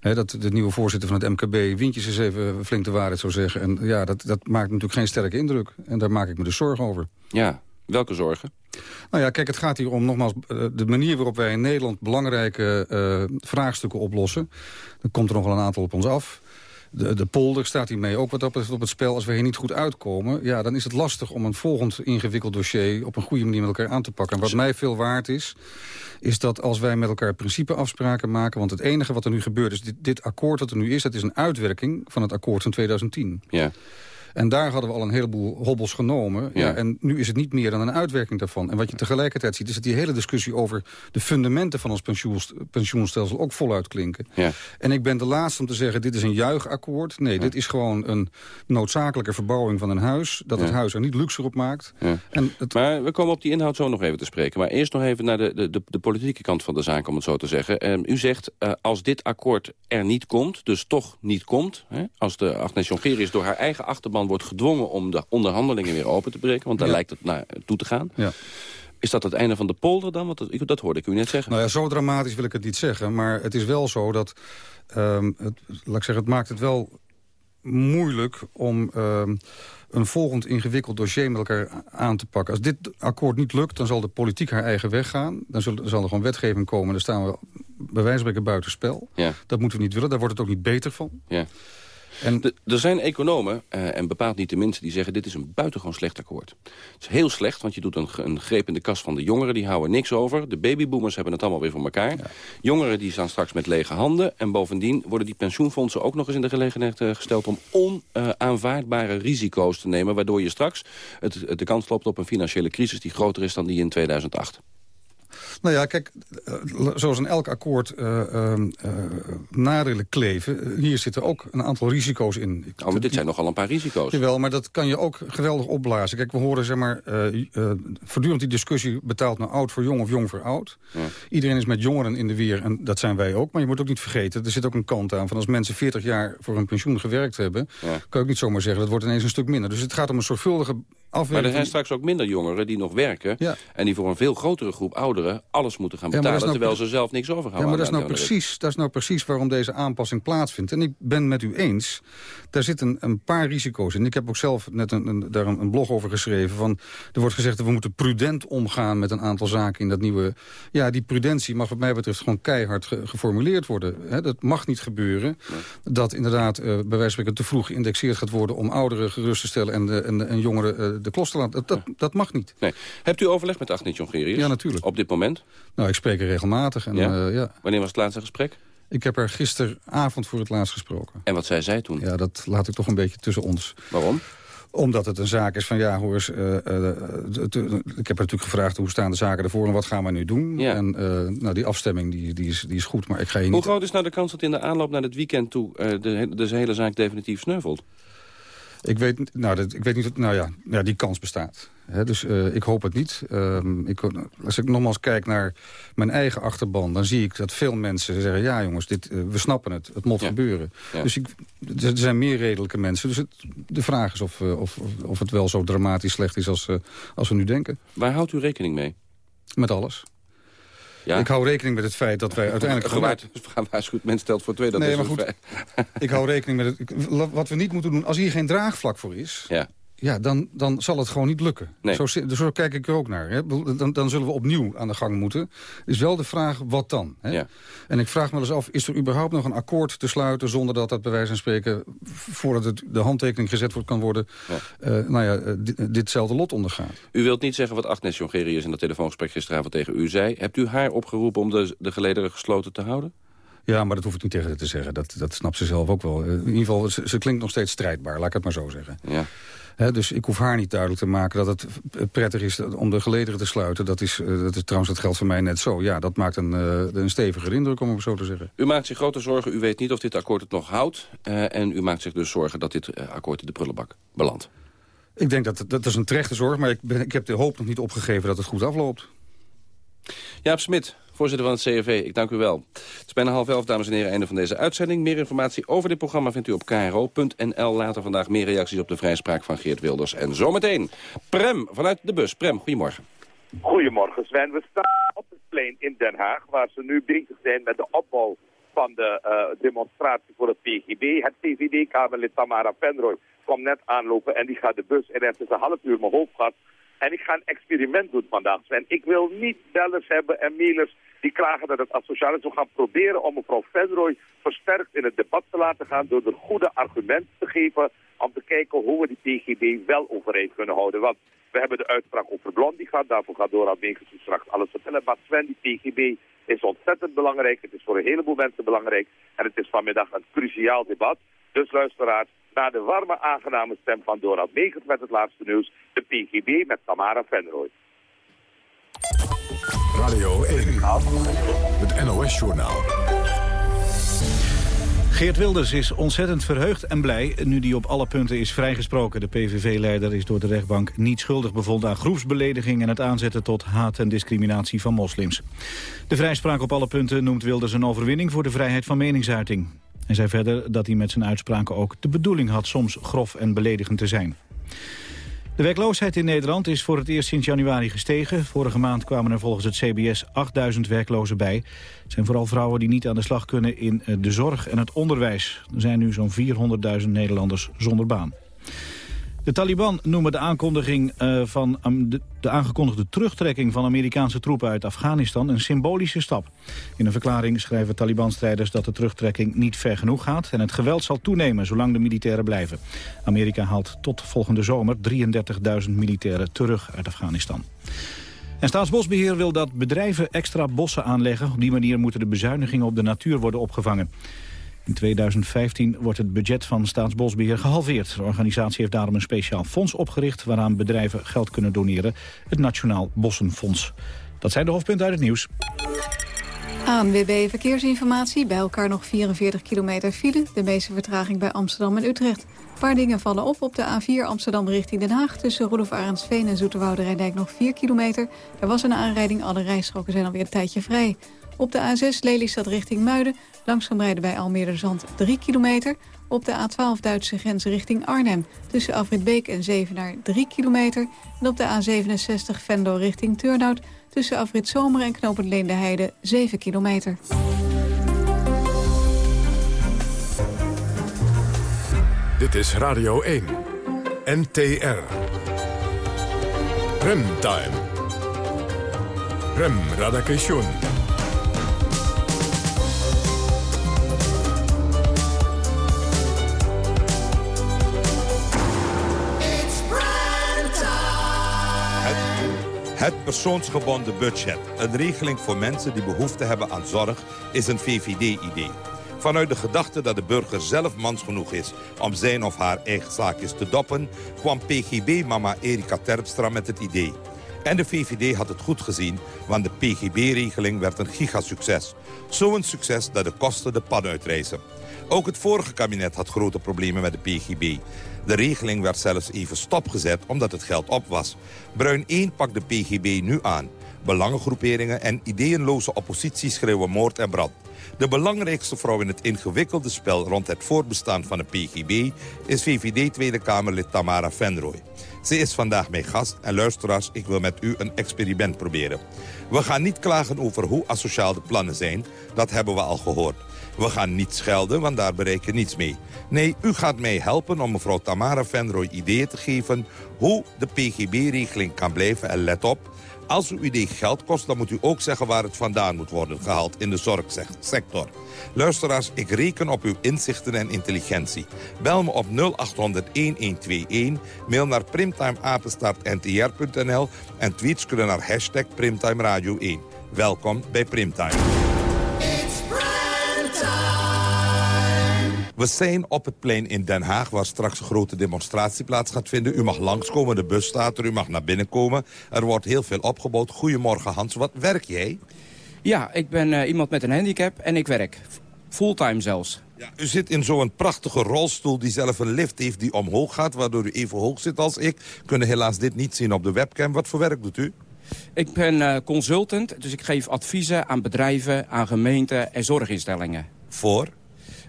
Hè, dat de nieuwe voorzitter van het MKB Windjes eens even flink de waarheid zou zeggen. En ja, dat, dat maakt natuurlijk geen sterke indruk. En daar maak ik me dus zorgen over. Ja, welke zorgen? Nou ja, kijk, het gaat hier om nogmaals de manier waarop wij in Nederland belangrijke uh, vraagstukken oplossen. Er komt er nog wel een aantal op ons af. De, de polder staat hiermee ook wat op het, op het spel. Als we hier niet goed uitkomen, ja, dan is het lastig om een volgend ingewikkeld dossier op een goede manier met elkaar aan te pakken. En wat mij veel waard is, is dat als wij met elkaar principeafspraken maken... want het enige wat er nu gebeurt is, dit, dit akkoord dat er nu is... dat is een uitwerking van het akkoord van 2010. Ja. En daar hadden we al een heleboel hobbels genomen. Ja. Ja, en nu is het niet meer dan een uitwerking daarvan. En wat je tegelijkertijd ziet, is dat die hele discussie over de fundamenten van ons pensioenstelsel ook voluit klinken. Ja. En ik ben de laatste om te zeggen, dit is een juichakkoord. Nee, dit is gewoon een noodzakelijke verbouwing van een huis. Dat het huis er niet luxe op maakt. En het... Maar we komen op die inhoud zo nog even te spreken. Maar eerst nog even naar de, de, de, de politieke kant van de zaak, om het zo te zeggen. Um, u zegt, uh, als dit akkoord er niet komt, dus toch niet komt... Hè, als de Agnes Jongerius door haar eigen achterban wordt gedwongen om de onderhandelingen weer open te breken. Want daar ja. lijkt het naar toe te gaan. Ja. Is dat het einde van de polder dan? Want dat, dat hoorde ik u net zeggen. Nou ja, zo dramatisch wil ik het niet zeggen. Maar het is wel zo dat... Um, het, laat ik zeggen, het maakt het wel moeilijk om... Um, een volgend ingewikkeld dossier met elkaar aan te pakken. Als dit akkoord niet lukt, dan zal de politiek haar eigen weg gaan. Dan zal, zal er gewoon wetgeving komen. Dan staan we bij wijze van spreken buitenspel. Ja. Dat moeten we niet willen. Daar wordt het ook niet beter van. Ja. En de, er zijn economen, uh, en bepaald niet de minste, die zeggen... dit is een buitengewoon slecht akkoord. Het is heel slecht, want je doet een, een greep in de kas van de jongeren. Die houden niks over. De babyboomers hebben het allemaal weer voor elkaar. Ja. Jongeren die staan straks met lege handen. En bovendien worden die pensioenfondsen ook nog eens in de gelegenheid uh, gesteld... om onaanvaardbare risico's te nemen... waardoor je straks het de kans loopt op een financiële crisis... die groter is dan die in 2008. Nou ja, kijk, zoals in elk akkoord uh, uh, nadelen kleven... hier zitten ook een aantal risico's in. Oh, maar dit zijn nogal een paar risico's. Jawel, maar dat kan je ook geweldig opblazen. Kijk, we horen zeg maar, uh, voortdurend die discussie... betaalt nou oud voor jong of jong voor oud. Ja. Iedereen is met jongeren in de weer en dat zijn wij ook. Maar je moet ook niet vergeten, er zit ook een kant aan... van als mensen 40 jaar voor hun pensioen gewerkt hebben... Ja. kan je ook niet zomaar zeggen, dat wordt ineens een stuk minder. Dus het gaat om een zorgvuldige Maar er zijn straks ook minder jongeren die nog werken... Ja. en die voor een veel grotere groep ouderen alles moeten gaan betalen... Ja, nou terwijl ze zelf niks overhouden. Ja, maar dat is, nou precies, dat is nou precies waarom deze aanpassing plaatsvindt. En ik ben met u eens, daar zitten een paar risico's in. Ik heb ook zelf net een, een, daar een, blog over geschreven. Van, er wordt gezegd dat we moeten prudent omgaan met een aantal zaken in dat nieuwe... Ja, die prudentie mag wat mij betreft gewoon keihard ge, geformuleerd worden. He, dat mag niet gebeuren. Dat inderdaad uh, bij wijze van spreken te vroeg geïndexeerd gaat worden... om ouderen gerust te stellen en, de, en, en jongeren uh, de klos te laten. Dat, dat, ja. dat mag niet. Nee. Hebt u overleg met Agnes Jongerius? Ja, natuurlijk. Op dit moment? Nou, ik spreek er regelmatig. En, ja? Uh, ja. Wanneer was het laatste gesprek? Ik heb er gisteravond voor het laatst gesproken. En wat zei zij toen? Ja, dat laat ik toch een beetje tussen ons. Waarom? Omdat het een zaak is van, ja, hoor eens... Uh, uh, ik heb natuurlijk gevraagd hoe staan de zaken ervoor en wat gaan we nu doen. Ja. En uh, nou, die afstemming die, die, is, die is goed, maar ik ga je Hoe niet... groot is nou de kans dat in de aanloop naar het weekend toe... de, deze hele zaak definitief sneuvelt? Ik weet, nou, dat, ik weet niet, nou ja, ja die kans bestaat. He, dus uh, ik hoop het niet. Um, ik, als ik nogmaals kijk naar mijn eigen achterban... dan zie ik dat veel mensen zeggen... ja jongens, dit, uh, we snappen het, het moet Ja. gebeuren. Ja. Dus ik, er zijn meer redelijke mensen. Dus het, de vraag is of, uh, of, of het wel zo dramatisch slecht is als, als we nu denken. Waar houdt u rekening mee? Met alles. Ja? Ik hou rekening met het feit dat wij uiteindelijk... Gewaard, waarschuwt men stelt voor twee, dat nee, is maar goed, feit. ik hou rekening met het... Wat we niet moeten doen, als hier geen draagvlak voor is... Ja. Ja, dan, dan zal het gewoon niet lukken. Nee. Zo, zo kijk ik er ook naar. Hè. Dan, dan zullen we opnieuw aan de gang moeten. Is wel de vraag, wat dan? Hè? Ja. En ik vraag me eens af, is er überhaupt nog een akkoord te sluiten... zonder dat dat bij wijze van spreken, voordat het de handtekening gezet wordt, kan worden... Ja. eh, nou ja, eh, dit, ditzelfde lot ondergaat. U wilt niet zeggen wat Agnes Jongerius in dat telefoongesprek gisteravond tegen u zei. Hebt u haar opgeroepen om de, de gelederen gesloten te houden? Ja, maar dat hoef ik niet tegen haar te zeggen. Dat, dat snapt ze zelf ook wel. Eh, In ieder geval, ze, ze klinkt nog steeds strijdbaar, laat ik het maar zo zeggen. Ja. Dus ik hoef haar niet duidelijk te maken dat het prettig is om de gelederen te sluiten. Dat is, eh, dat is trouwens, dat geldt voor mij net zo. Ja, dat maakt een, eh, een steviger indruk, om het zo te zeggen. U maakt zich grote zorgen. U weet niet of dit akkoord het nog houdt. eh, en u maakt zich dus zorgen dat dit akkoord in de prullenbak belandt. Ik denk dat dat is een terechte zorg, maar ik, ben, ik heb de hoop nog niet opgegeven dat het goed afloopt. Jaap Smit, voorzitter van het CRV, ik dank u wel. Het is bijna half elf, dames en heren, einde van deze uitzending. Meer informatie over dit programma vindt u op kro.nl. Later vandaag meer reacties op de vrijspraak van Geert Wilders. En zometeen Prem vanuit de bus. Prem, goedemorgen. Goedemorgen Sven, we staan op het plein in Den Haag... waar ze nu bezig zijn met de opbouw van de uh, demonstratie voor het PGB. Het PVD-kamerlid Tamara Penroy kwam net aanlopen en die gaat de bus en heeft dus een half uur mijn hoofd gehad. En ik ga een experiment doen vandaag, Sven. Ik wil niet bellers hebben en mailers die klagen dat het asociaal is. We gaan proberen om mevrouw Penroy versterkt in het debat te laten gaan... door de goede argumenten te geven om te kijken hoe we die PGB wel overeind kunnen houden. Want we hebben de uitspraak over Blondie gehad. Daarvoor gaat Dora Meekers straks alles vertellen. Maar Sven, die PGB is ontzettend belangrijk. Het is voor een heleboel mensen belangrijk. En het is vanmiddag een cruciaal debat. Dus luisteraars, na de warme, aangename stem van Dorad Meegert met het laatste nieuws... de PGB met Tamara Venrooy. Radio 1, het NOS-journaal. Geert Wilders is ontzettend verheugd en blij nu die op alle punten is vrijgesproken. De PVV-leider is door de rechtbank niet schuldig bevonden aan groepsbelediging... en het aanzetten tot haat en discriminatie van moslims. De vrijspraak op alle punten noemt Wilders een overwinning voor de vrijheid van meningsuiting. Hij zei verder dat hij met zijn uitspraken ook de bedoeling had soms grof en beledigend te zijn. De werkloosheid in Nederland is voor het eerst sinds januari gestegen. Vorige maand kwamen er volgens het CBS 8000 werklozen bij. Het zijn vooral vrouwen die niet aan de slag kunnen in eh, de zorg en het onderwijs. Er zijn nu zo'n 400.000 Nederlanders zonder baan. De Taliban noemen de, aankondiging, uh, van, de, de, aangekondigde terugtrekking van Amerikaanse troepen uit Afghanistan een symbolische stap. In een verklaring schrijven Taliban-strijders dat de terugtrekking niet ver genoeg gaat en het geweld zal toenemen zolang de militairen blijven. Amerika haalt tot volgende zomer 33.000 militairen terug uit Afghanistan. En Staatsbosbeheer wil dat bedrijven extra bossen aanleggen. Op die manier moeten de bezuinigingen op de natuur worden opgevangen. In 2015 wordt het budget van Staatsbosbeheer gehalveerd. De organisatie heeft daarom een speciaal fonds opgericht... waaraan bedrijven geld kunnen doneren, het Nationaal Bossenfonds. Dat zijn de hoofdpunten uit het nieuws. ANWB Verkeersinformatie. Bij elkaar nog 44 kilometer file. De meeste vertraging bij Amsterdam en Utrecht. Een paar dingen vallen op op de A4 Amsterdam richting Den Haag. Tussen Roelof Arendsveen en Zoeterwoude Rijndijk nog 4 kilometer. Er was een aanrijding, alle rijstroken zijn alweer een tijdje vrij. Op de A6 Lelystad richting Muiden. Langzaam rijden bij Almere Zand 3 kilometer. Op de A12 Duitse grens richting Arnhem. Tussen Afritbeek en Zevenaar 3 kilometer. En op de A67 Vendo richting Turnhout. Tussen Afrit Zomer en Knopend Leende Heide 7 kilometer. Dit is Radio 1. NTR. Remtime. Rem Radakation. Het persoonsgebonden budget, een regeling voor mensen die behoefte hebben aan zorg, is een VVD-idee. Vanuit de gedachte dat de burger zelf mans genoeg is om zijn of haar eigen zaakjes te doppen... kwam PGB-mama Erika Terpstra met het idee. En de VVD had het goed gezien, want de PGB-regeling werd een gigasucces. Zo'n succes dat de kosten de pan uitreizen. Ook het vorige kabinet had grote problemen met de PGB. De regeling werd zelfs even stopgezet omdat het geld op was. Bruin 1 pakt de PGB nu aan. Belangengroeperingen en ideeënloze oppositie schreeuwen moord en brand. De belangrijkste vrouw in het ingewikkelde spel rond het voortbestaan van de PGB... is VVD Tweede Kamerlid Tamara Venrooy. Ze is vandaag mijn gast en luisteraars, ik wil met u een experiment proberen. We gaan niet klagen over hoe asociaal de plannen zijn, dat hebben we al gehoord. We gaan niet schelden, want daar bereik je niets mee. Nee, u gaat mij helpen om mevrouw Tamara Venrooy ideeën te geven... hoe de PGB-regeling kan blijven. En let op, als uw idee geld kost, dan moet u ook zeggen waar het vandaan moet worden gehaald in de zorgsector. Luisteraars, ik reken op uw inzichten en intelligentie. Bel me op 0800-1121, mail naar primtimeapenstaartntr.nl en tweets kunnen naar hashtag Primtime Radio 1. Welkom bij Primtime. We zijn op het plein in Den Haag, waar straks een grote demonstratie plaats gaat vinden. U mag langskomen, de bus staat er, u mag naar binnen komen. Er wordt heel veel opgebouwd. Goedemorgen Hans, wat werk jij? Ja, ik ben uh, iemand met een handicap en ik werk. Fulltime zelfs. Ja, u zit in zo'n prachtige rolstoel die zelf een lift heeft die omhoog gaat... waardoor u even hoog zit als ik. Kunnen helaas dit niet zien op de webcam. Wat voor werk doet u? Ik ben eh, consultant, dus ik geef adviezen aan bedrijven, aan gemeenten en zorginstellingen. Voor?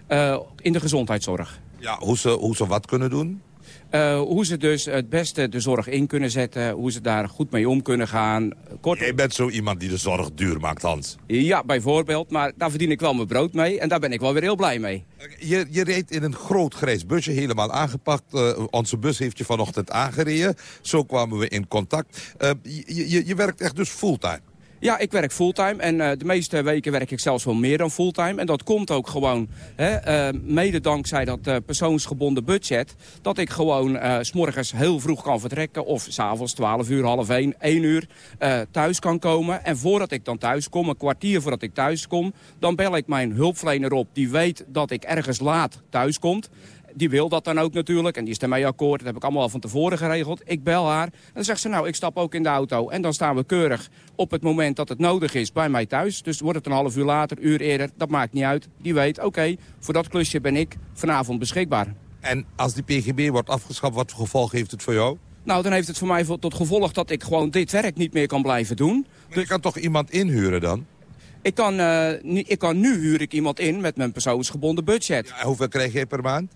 Uh, in de gezondheidszorg. Ja, hoe ze, hoe ze wat kunnen doen? Uh, hoe ze dus het beste de zorg in kunnen zetten. Hoe ze daar goed mee om kunnen gaan. Kort... Jij bent zo iemand die de zorg duur maakt, Hans. Ja, bijvoorbeeld. Maar daar verdien ik wel mijn brood mee. En daar ben ik wel weer heel blij mee. Je, je reed in een groot grijs busje, helemaal aangepakt. Uh, onze bus heeft je vanochtend aangereden. Zo kwamen we in contact. Uh, je, je, je werkt echt dus fulltime. Ja, ik werk fulltime en uh, de meeste weken werk ik zelfs wel meer dan fulltime. En dat komt ook gewoon, hè, uh, mede dankzij dat uh, persoonsgebonden budget... dat ik gewoon s s'morgens heel vroeg kan vertrekken... of s'avonds 12 uur, half 1, 1 uur thuis kan komen. En voordat ik dan thuis kom, een kwartier voordat ik thuis kom... dan bel ik mijn hulpverlener op, die weet dat ik ergens laat thuis komt die wil dat dan ook natuurlijk. En die is ermee akkoord. Dat heb ik allemaal al van tevoren geregeld. Ik bel haar. En dan zegt ze, nou, ik stap ook in de auto. En dan staan we keurig op het moment dat het nodig is bij mij thuis. Dus wordt het een half uur later, uur eerder. Dat maakt niet uit. Die weet, oké, voor dat klusje ben ik vanavond beschikbaar. En als die PGB wordt afgeschaft, wat voor gevolg heeft het voor jou? Nou, dan heeft het voor mij tot gevolg dat ik gewoon dit werk niet meer kan blijven doen. Dus... Je kan toch iemand inhuren dan? Ik kan, uh, ik kan nu huur ik iemand in met mijn persoonsgebonden budget. Ja, hoeveel krijg je per maand?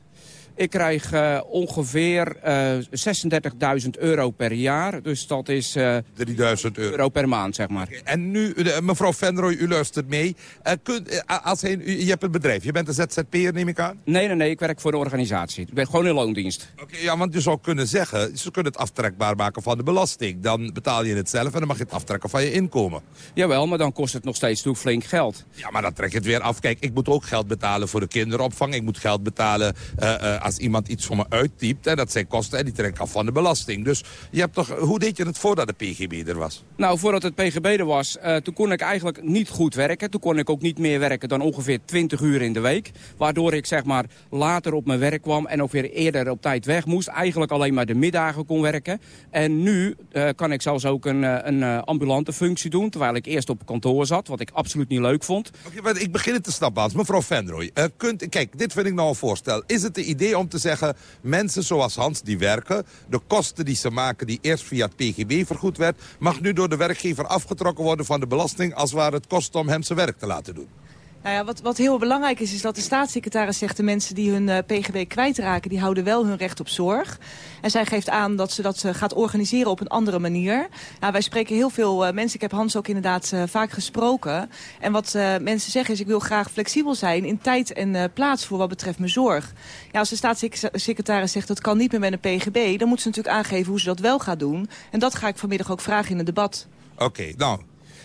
Ik krijg uh, ongeveer uh, 36.000 euro per jaar. Dus dat is uh, 3.000 euro. euro. per maand, zeg maar. Okay. En nu, mevrouw Venrooy, u luistert mee. Kunt, als een, u, je hebt een bedrijf, je bent een ZZP'er, neem ik aan? Nee, nee, nee, ik werk voor de organisatie. Ik ben gewoon in loondienst. Oké, okay, ja, want je zou kunnen zeggen, ze kunnen het aftrekbaar maken van de belasting. Dan betaal je het zelf en dan mag je het aftrekken van je inkomen. Jawel, maar dan kost het nog steeds toe flink geld. Ja, maar dan trek je het weer af. Kijk, ik moet ook geld betalen voor de kinderopvang. Ik moet geld betalen als iemand iets voor me uittypt, hè, dat zijn kosten en die trek af van de belasting. Dus je hebt toch, hoe deed je het voordat de PGB er was? Nou, voordat het PGB er was, uh, toen kon ik eigenlijk niet goed werken. Toen kon ik ook niet meer werken dan ongeveer 20 uur in de week. Waardoor ik zeg maar later op mijn werk kwam en ook weer eerder op tijd weg moest. Eigenlijk alleen maar de middagen kon werken. En nu uh, kan ik zelfs ook een, een uh, ambulante functie doen, terwijl ik eerst op kantoor zat, wat ik absoluut niet leuk vond. Oké, okay, ik begin het te snappen, Hans. Mevrouw Venrooy, kunt, kijk, dit vind ik nou een voorstel. Is het de idee om te zeggen, mensen zoals Hans die werken... de kosten die ze maken die eerst via het PGB vergoed werd... mag nu door de werkgever afgetrokken worden van de belasting... als waar het kost om hem zijn werk te laten doen. Nou ja, wat, wat heel belangrijk is, is dat de staatssecretaris zegt... de mensen die hun uh, PGB kwijtraken, die houden wel hun recht op zorg. En zij geeft aan dat ze dat uh, gaat organiseren op een andere manier. Nou, wij spreken heel veel uh, mensen. Ik heb Hans ook inderdaad vaak gesproken. En wat mensen zeggen is, ik wil graag flexibel zijn... in tijd en plaats voor wat betreft mijn zorg. Ja, als de staatssecretaris zegt dat kan niet meer met een PGB... dan moet ze natuurlijk aangeven hoe ze dat wel gaat doen. En dat ga ik vanmiddag ook vragen in het debat. Oké, okay, nou,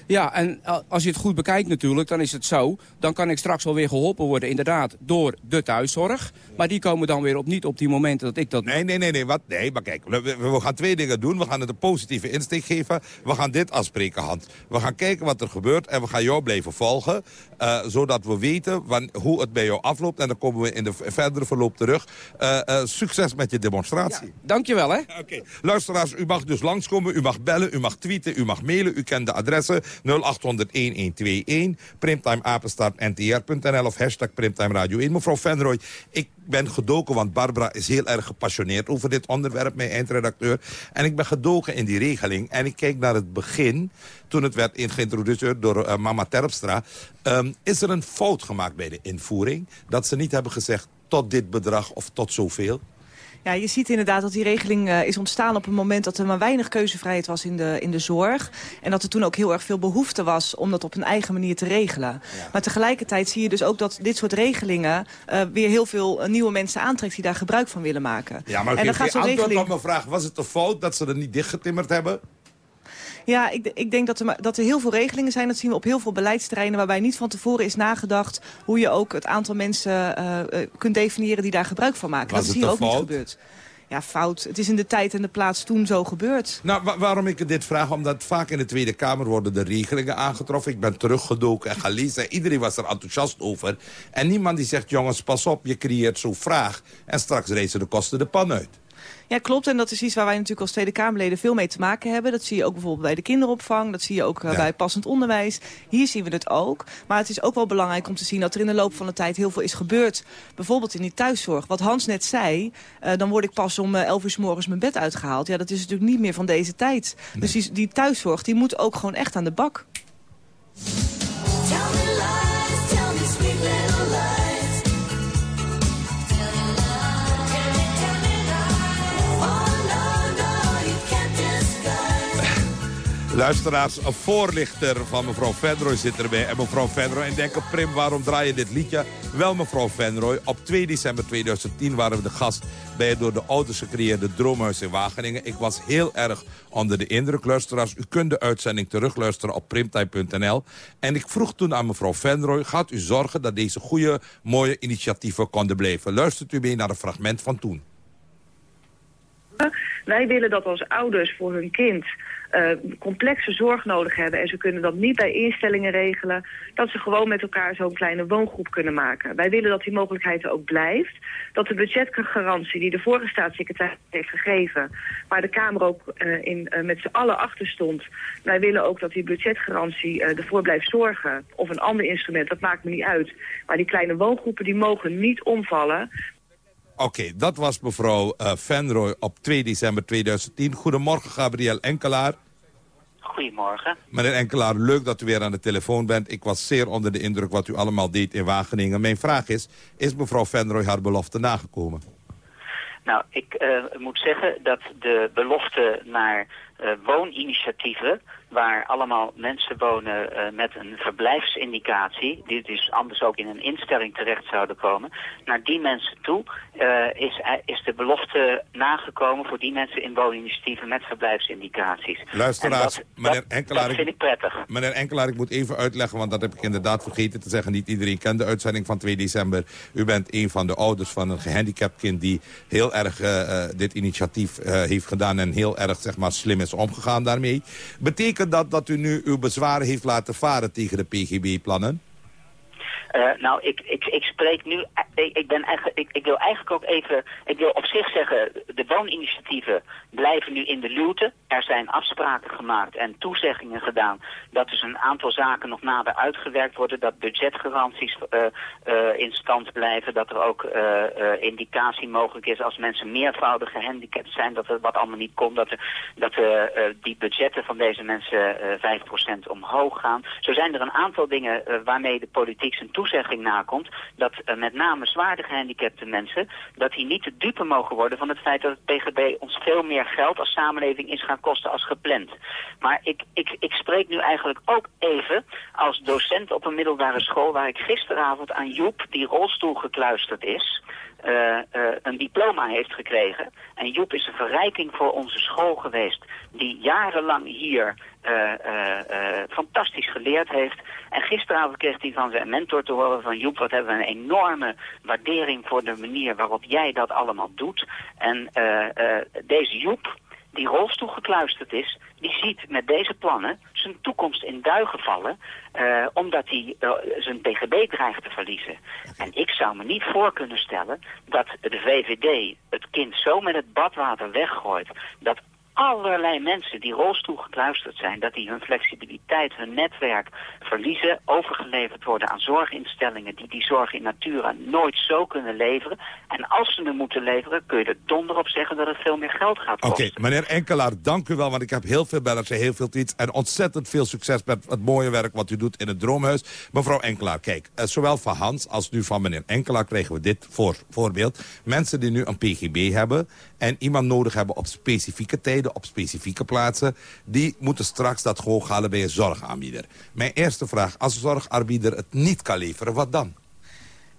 ja, en als je het goed bekijkt natuurlijk, dan is het zo... dan kan ik straks wel weer geholpen worden, inderdaad, door de thuiszorg. Maar die komen dan weer op niet op die momenten dat ik dat... Nee, nee, nee, nee, wat? nee maar kijk, we, we, gaan twee dingen doen. We gaan het een positieve insteek geven. We gaan dit afspreken, Hans. We gaan kijken wat er gebeurt en we gaan jou blijven volgen. Uh, zodat we weten hoe het bij jou afloopt. En dan komen we in de verdere verloop terug. Uh, uh, succes met je demonstratie. Ja, dankjewel, hè. Oké. Okay. Luisteraars, u mag dus langskomen. U mag bellen, u mag tweeten, u mag mailen. U kent de adressen 0800-1121. Primtimeapenstaartntr.nl of hashtag Primtime Radio 1. Mevrouw Venrooy, ik ben gedoken, want Barbara is heel erg gepassioneerd over dit onderwerp, mijn eindredacteur. En ik ben gedoken in die regeling. En ik kijk naar het begin, toen het werd geïntroduceerd door uh, mama Terpstra. Um, is er een fout gemaakt bij de invoering? Dat ze niet hebben gezegd tot dit bedrag of tot zoveel? Ja, je ziet inderdaad dat die regeling uh, is ontstaan op een moment dat er maar weinig keuzevrijheid was in de, in de zorg. En dat er toen ook heel erg veel behoefte was om dat op een eigen manier te regelen. Ja. Maar tegelijkertijd zie je dus ook dat dit soort regelingen uh, weer heel veel uh, nieuwe mensen aantrekt die daar gebruik van willen maken. Ja, maar en dan gaat zo'n regeling... op mijn vraag. Was het een fout dat ze er niet dichtgetimmerd hebben? Ja, ik, ik denk dat er, dat er heel veel regelingen zijn. Dat zien we op heel veel beleidsterreinen... waarbij niet van tevoren is nagedacht... hoe je ook het aantal mensen uh, kunt definiëren die daar gebruik van maken. Was dat is hier ook fout? niet gebeurd. Ja, fout. Het is in de tijd en de plaats toen zo gebeurd. Nou, wa waarom ik dit vraag? Omdat vaak in de Tweede Kamer worden de regelingen aangetroffen. Ik ben teruggedoken en gaan lezen. Iedereen was er enthousiast over. En niemand die zegt, jongens, pas op, je creëert zo'n vraag. En straks reizen de kosten de pan uit. Ja, klopt. En dat is iets waar wij natuurlijk als Tweede Kamerleden veel mee te maken hebben. Dat zie je ook bijvoorbeeld bij de kinderopvang. Dat zie je ook uh, bij passend onderwijs. Hier zien we het ook. Maar het is ook wel belangrijk om te zien dat er in de loop van de tijd heel veel is gebeurd. Bijvoorbeeld in die thuiszorg. Wat Hans net zei, uh, dan word ik pas om uh, 11 uur s morgens mijn bed uitgehaald. Ja, dat is natuurlijk niet meer van deze tijd. Nee. Dus die, die thuiszorg die moet ook gewoon echt aan de bak. Luisteraars, een voorlichter van mevrouw Venrooy zit erbij. En mevrouw Venrooy, en denken, Prim, waarom draai je dit liedje? Wel, mevrouw Venrooy, op 2 december 2010 waren we de gast... bij het door de ouders gecreëerde Droomhuis in Wageningen. Ik was heel erg onder de indruk, luisteraars. U kunt de uitzending terugluisteren op primtime.nl. En ik vroeg toen aan mevrouw Venrooy... gaat u zorgen dat deze goede, mooie initiatieven konden blijven? Luistert u mee naar een fragment van toen. Wij willen dat als ouders voor hun kind complexe zorg nodig hebben... en ze kunnen dat niet bij instellingen regelen... dat ze gewoon met elkaar zo'n kleine woongroep kunnen maken. Wij willen dat die mogelijkheid ook blijft. Dat de budgetgarantie die de vorige staatssecretaris heeft gegeven... waar de Kamer ook uh, in, uh, met z'n allen achter stond... wij willen ook dat die budgetgarantie ervoor blijft zorgen... of een ander instrument, dat maakt me niet uit. Maar die kleine woongroepen die mogen niet omvallen... Oké, okay, dat was mevrouw uh, Venrooy op 2 december 2010. Goedemorgen, Gabriel Enkelaar. Goedemorgen. Meneer Enkelaar, leuk dat u weer aan de telefoon bent. Ik was zeer onder de indruk wat u allemaal deed in Wageningen. Mijn vraag is, is mevrouw Venrooy haar belofte nagekomen? Nou, ik uh, moet zeggen dat de belofte naar uh, wooninitiatieven waar allemaal mensen wonen uh, met een verblijfsindicatie, die dus anders ook in een instelling terecht zouden komen, naar die mensen toe uh, is, is de belofte nagekomen voor die mensen in wooninitiatieven met verblijfsindicaties. Luisteraars, dat, meneer Enkelaar, dat vind ik prettig. Meneer Enkelaar, ik moet even uitleggen, want dat heb ik inderdaad vergeten te zeggen. Niet iedereen kent de uitzending van 2 december. U bent een van de ouders van een gehandicapt kind die heel erg dit initiatief heeft gedaan en heel erg zeg maar, omgegaan daarmee. Betekent dat dat u nu uw bezwaren heeft laten varen tegen de PGB-plannen? Uh, nou, ik, ik, ik spreek nu, ik, ik, ben eigenlijk, ik, ik wil eigenlijk ook even, ik wil op zich zeggen, de wooninitiatieven blijven nu in de luwte. Er zijn afspraken gemaakt en toezeggingen gedaan dat dus een aantal zaken nog nader uitgewerkt worden, dat budgetgaranties uh, in stand blijven, dat er ook indicatie mogelijk is als mensen meervoudig gehandicapt zijn, dat er wat allemaal niet komt, dat, er, dat die budgetten van deze mensen 5% omhoog gaan. Zo zijn er een aantal dingen waarmee de politiek zijn nakomt, dat uh, met name zwaarder gehandicapte mensen, dat die niet te dupe mogen worden van het feit dat het PGB ons veel meer geld als samenleving is gaan kosten als gepland. Maar ik, ik, ik spreek nu eigenlijk ook even als docent op een middelbare school waar ik gisteravond aan Joep, die rolstoel gekluisterd is, uh, uh, een diploma heeft gekregen. En Joep is een verrijking voor onze school geweest, die jarenlang hier uh, fantastisch geleerd heeft. En gisteravond kreeg hij van zijn mentor te horen van Joep, wat hebben we een enorme waardering voor de manier waarop jij dat allemaal doet. En deze Joep, die rolstoel gekluisterd is, die ziet met deze plannen zijn toekomst in duigen vallen, uh, omdat hij uh, zijn PGB dreigt te verliezen. En ik zou me niet voor kunnen stellen dat de VVD het kind zo met het badwater weggooit, dat allerlei mensen die rolstoel gekluisterd zijn... dat die hun flexibiliteit, hun netwerk verliezen... overgeleverd worden aan zorginstellingen... die die zorg in natura nooit zo kunnen leveren. En als ze er moeten leveren, kun je er donder op zeggen... dat het veel meer geld gaat kosten. Oké, okay, meneer Enkelaar, dank u wel, want ik heb heel veel bellers en heel veel tweets... en ontzettend veel succes met het mooie werk wat u doet in het Droomhuis. Mevrouw Enkelaar, kijk, uh, zowel van Hans als nu van meneer Enkelaar... kregen we dit voor, voorbeeld. Mensen die nu een PGB hebben en iemand nodig hebben op specifieke tijden, op specifieke plaatsen... die moeten straks dat gewoon halen bij een zorgaanbieder. Mijn eerste vraag, als zorgaanbieder het niet kan leveren, wat dan?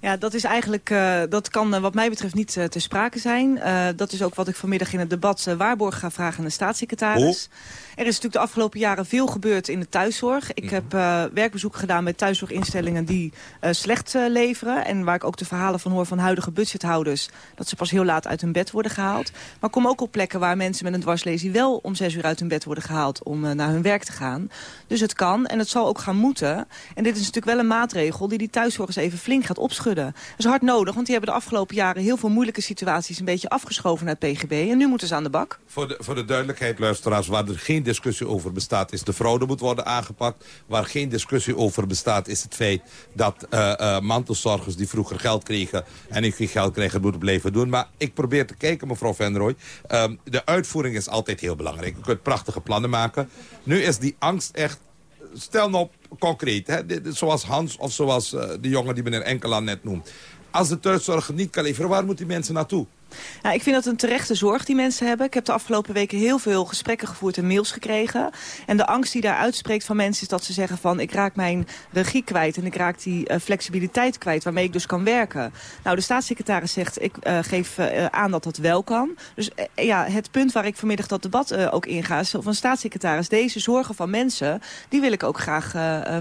Ja, dat is eigenlijk, uh, dat kan uh, wat mij betreft niet uh, te sprake zijn. dat is ook wat ik vanmiddag in het debat waarborg ga vragen aan de staatssecretaris. Oh. Er is natuurlijk de afgelopen jaren veel gebeurd in de thuiszorg. Ik heb uh, werkbezoeken gedaan met thuiszorginstellingen die slecht leveren. En waar ik ook de verhalen van hoor van huidige budgethouders... dat ze pas heel laat uit hun bed worden gehaald. Maar kom ook op plekken waar mensen met een dwarslesie... wel om zes uur uit hun bed worden gehaald om naar hun werk te gaan. Dus het kan en het zal ook gaan moeten. En dit is natuurlijk wel een maatregel die die thuiszorg eens even flink gaat opschudden Dat is hard nodig, want die hebben de afgelopen jaren... heel veel moeilijke situaties een beetje afgeschoven naar het PGB. En nu moeten ze aan de bak. Voor de, voor de duidelijkheid, luisteraars, waar er geen discussie over bestaat... is de fraude moet worden aangepakt. Waar geen discussie over bestaat is het feit dat uh, uh, mantelzorgers... die vroeger geld kregen en nu geen geld krijgen, moeten blijven doen. Maar ik probeer te kijken, mevrouw Venrooy. Um, de uitvoering is altijd heel belangrijk. Je kunt prachtige plannen maken. Nu is die angst echt stel nou concreet, hè, zoals Hans of zoals uh, de jongen die meneer Enkeland net noemt. Als de thuiszorg niet kan leveren, waar moeten die mensen naartoe? Ik vind dat een terechte zorg die mensen hebben. Ik heb de afgelopen weken heel veel gesprekken gevoerd en mails gekregen. En de angst die daar uitspreekt van mensen is dat ze zeggen van... ik raak mijn regie kwijt en ik raak die uh, flexibiliteit kwijt waarmee ik dus kan werken. Nou, de staatssecretaris zegt, ik uh, geef uh, aan dat dat wel kan. Dus ja, het punt waar ik vanmiddag dat debat ook inga is van staatssecretaris... deze zorgen van mensen, die wil ik ook graag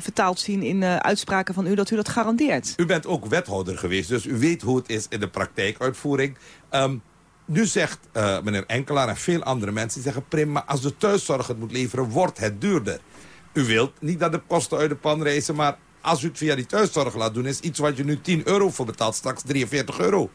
vertaald zien in uitspraken van u... dat u dat garandeert. U bent ook wethouder geweest, dus u weet hoe het is in de praktijkuitvoering... Um, nu zegt uh, meneer Enkelaar en veel andere mensen... die zeggen, prima, als de thuiszorg het moet leveren, wordt het duurder. U wilt niet dat de kosten uit de pan reizen... maar als u het via die thuiszorg laat doen... is iets wat je nu 10 euro voor betaalt, straks 43 euro.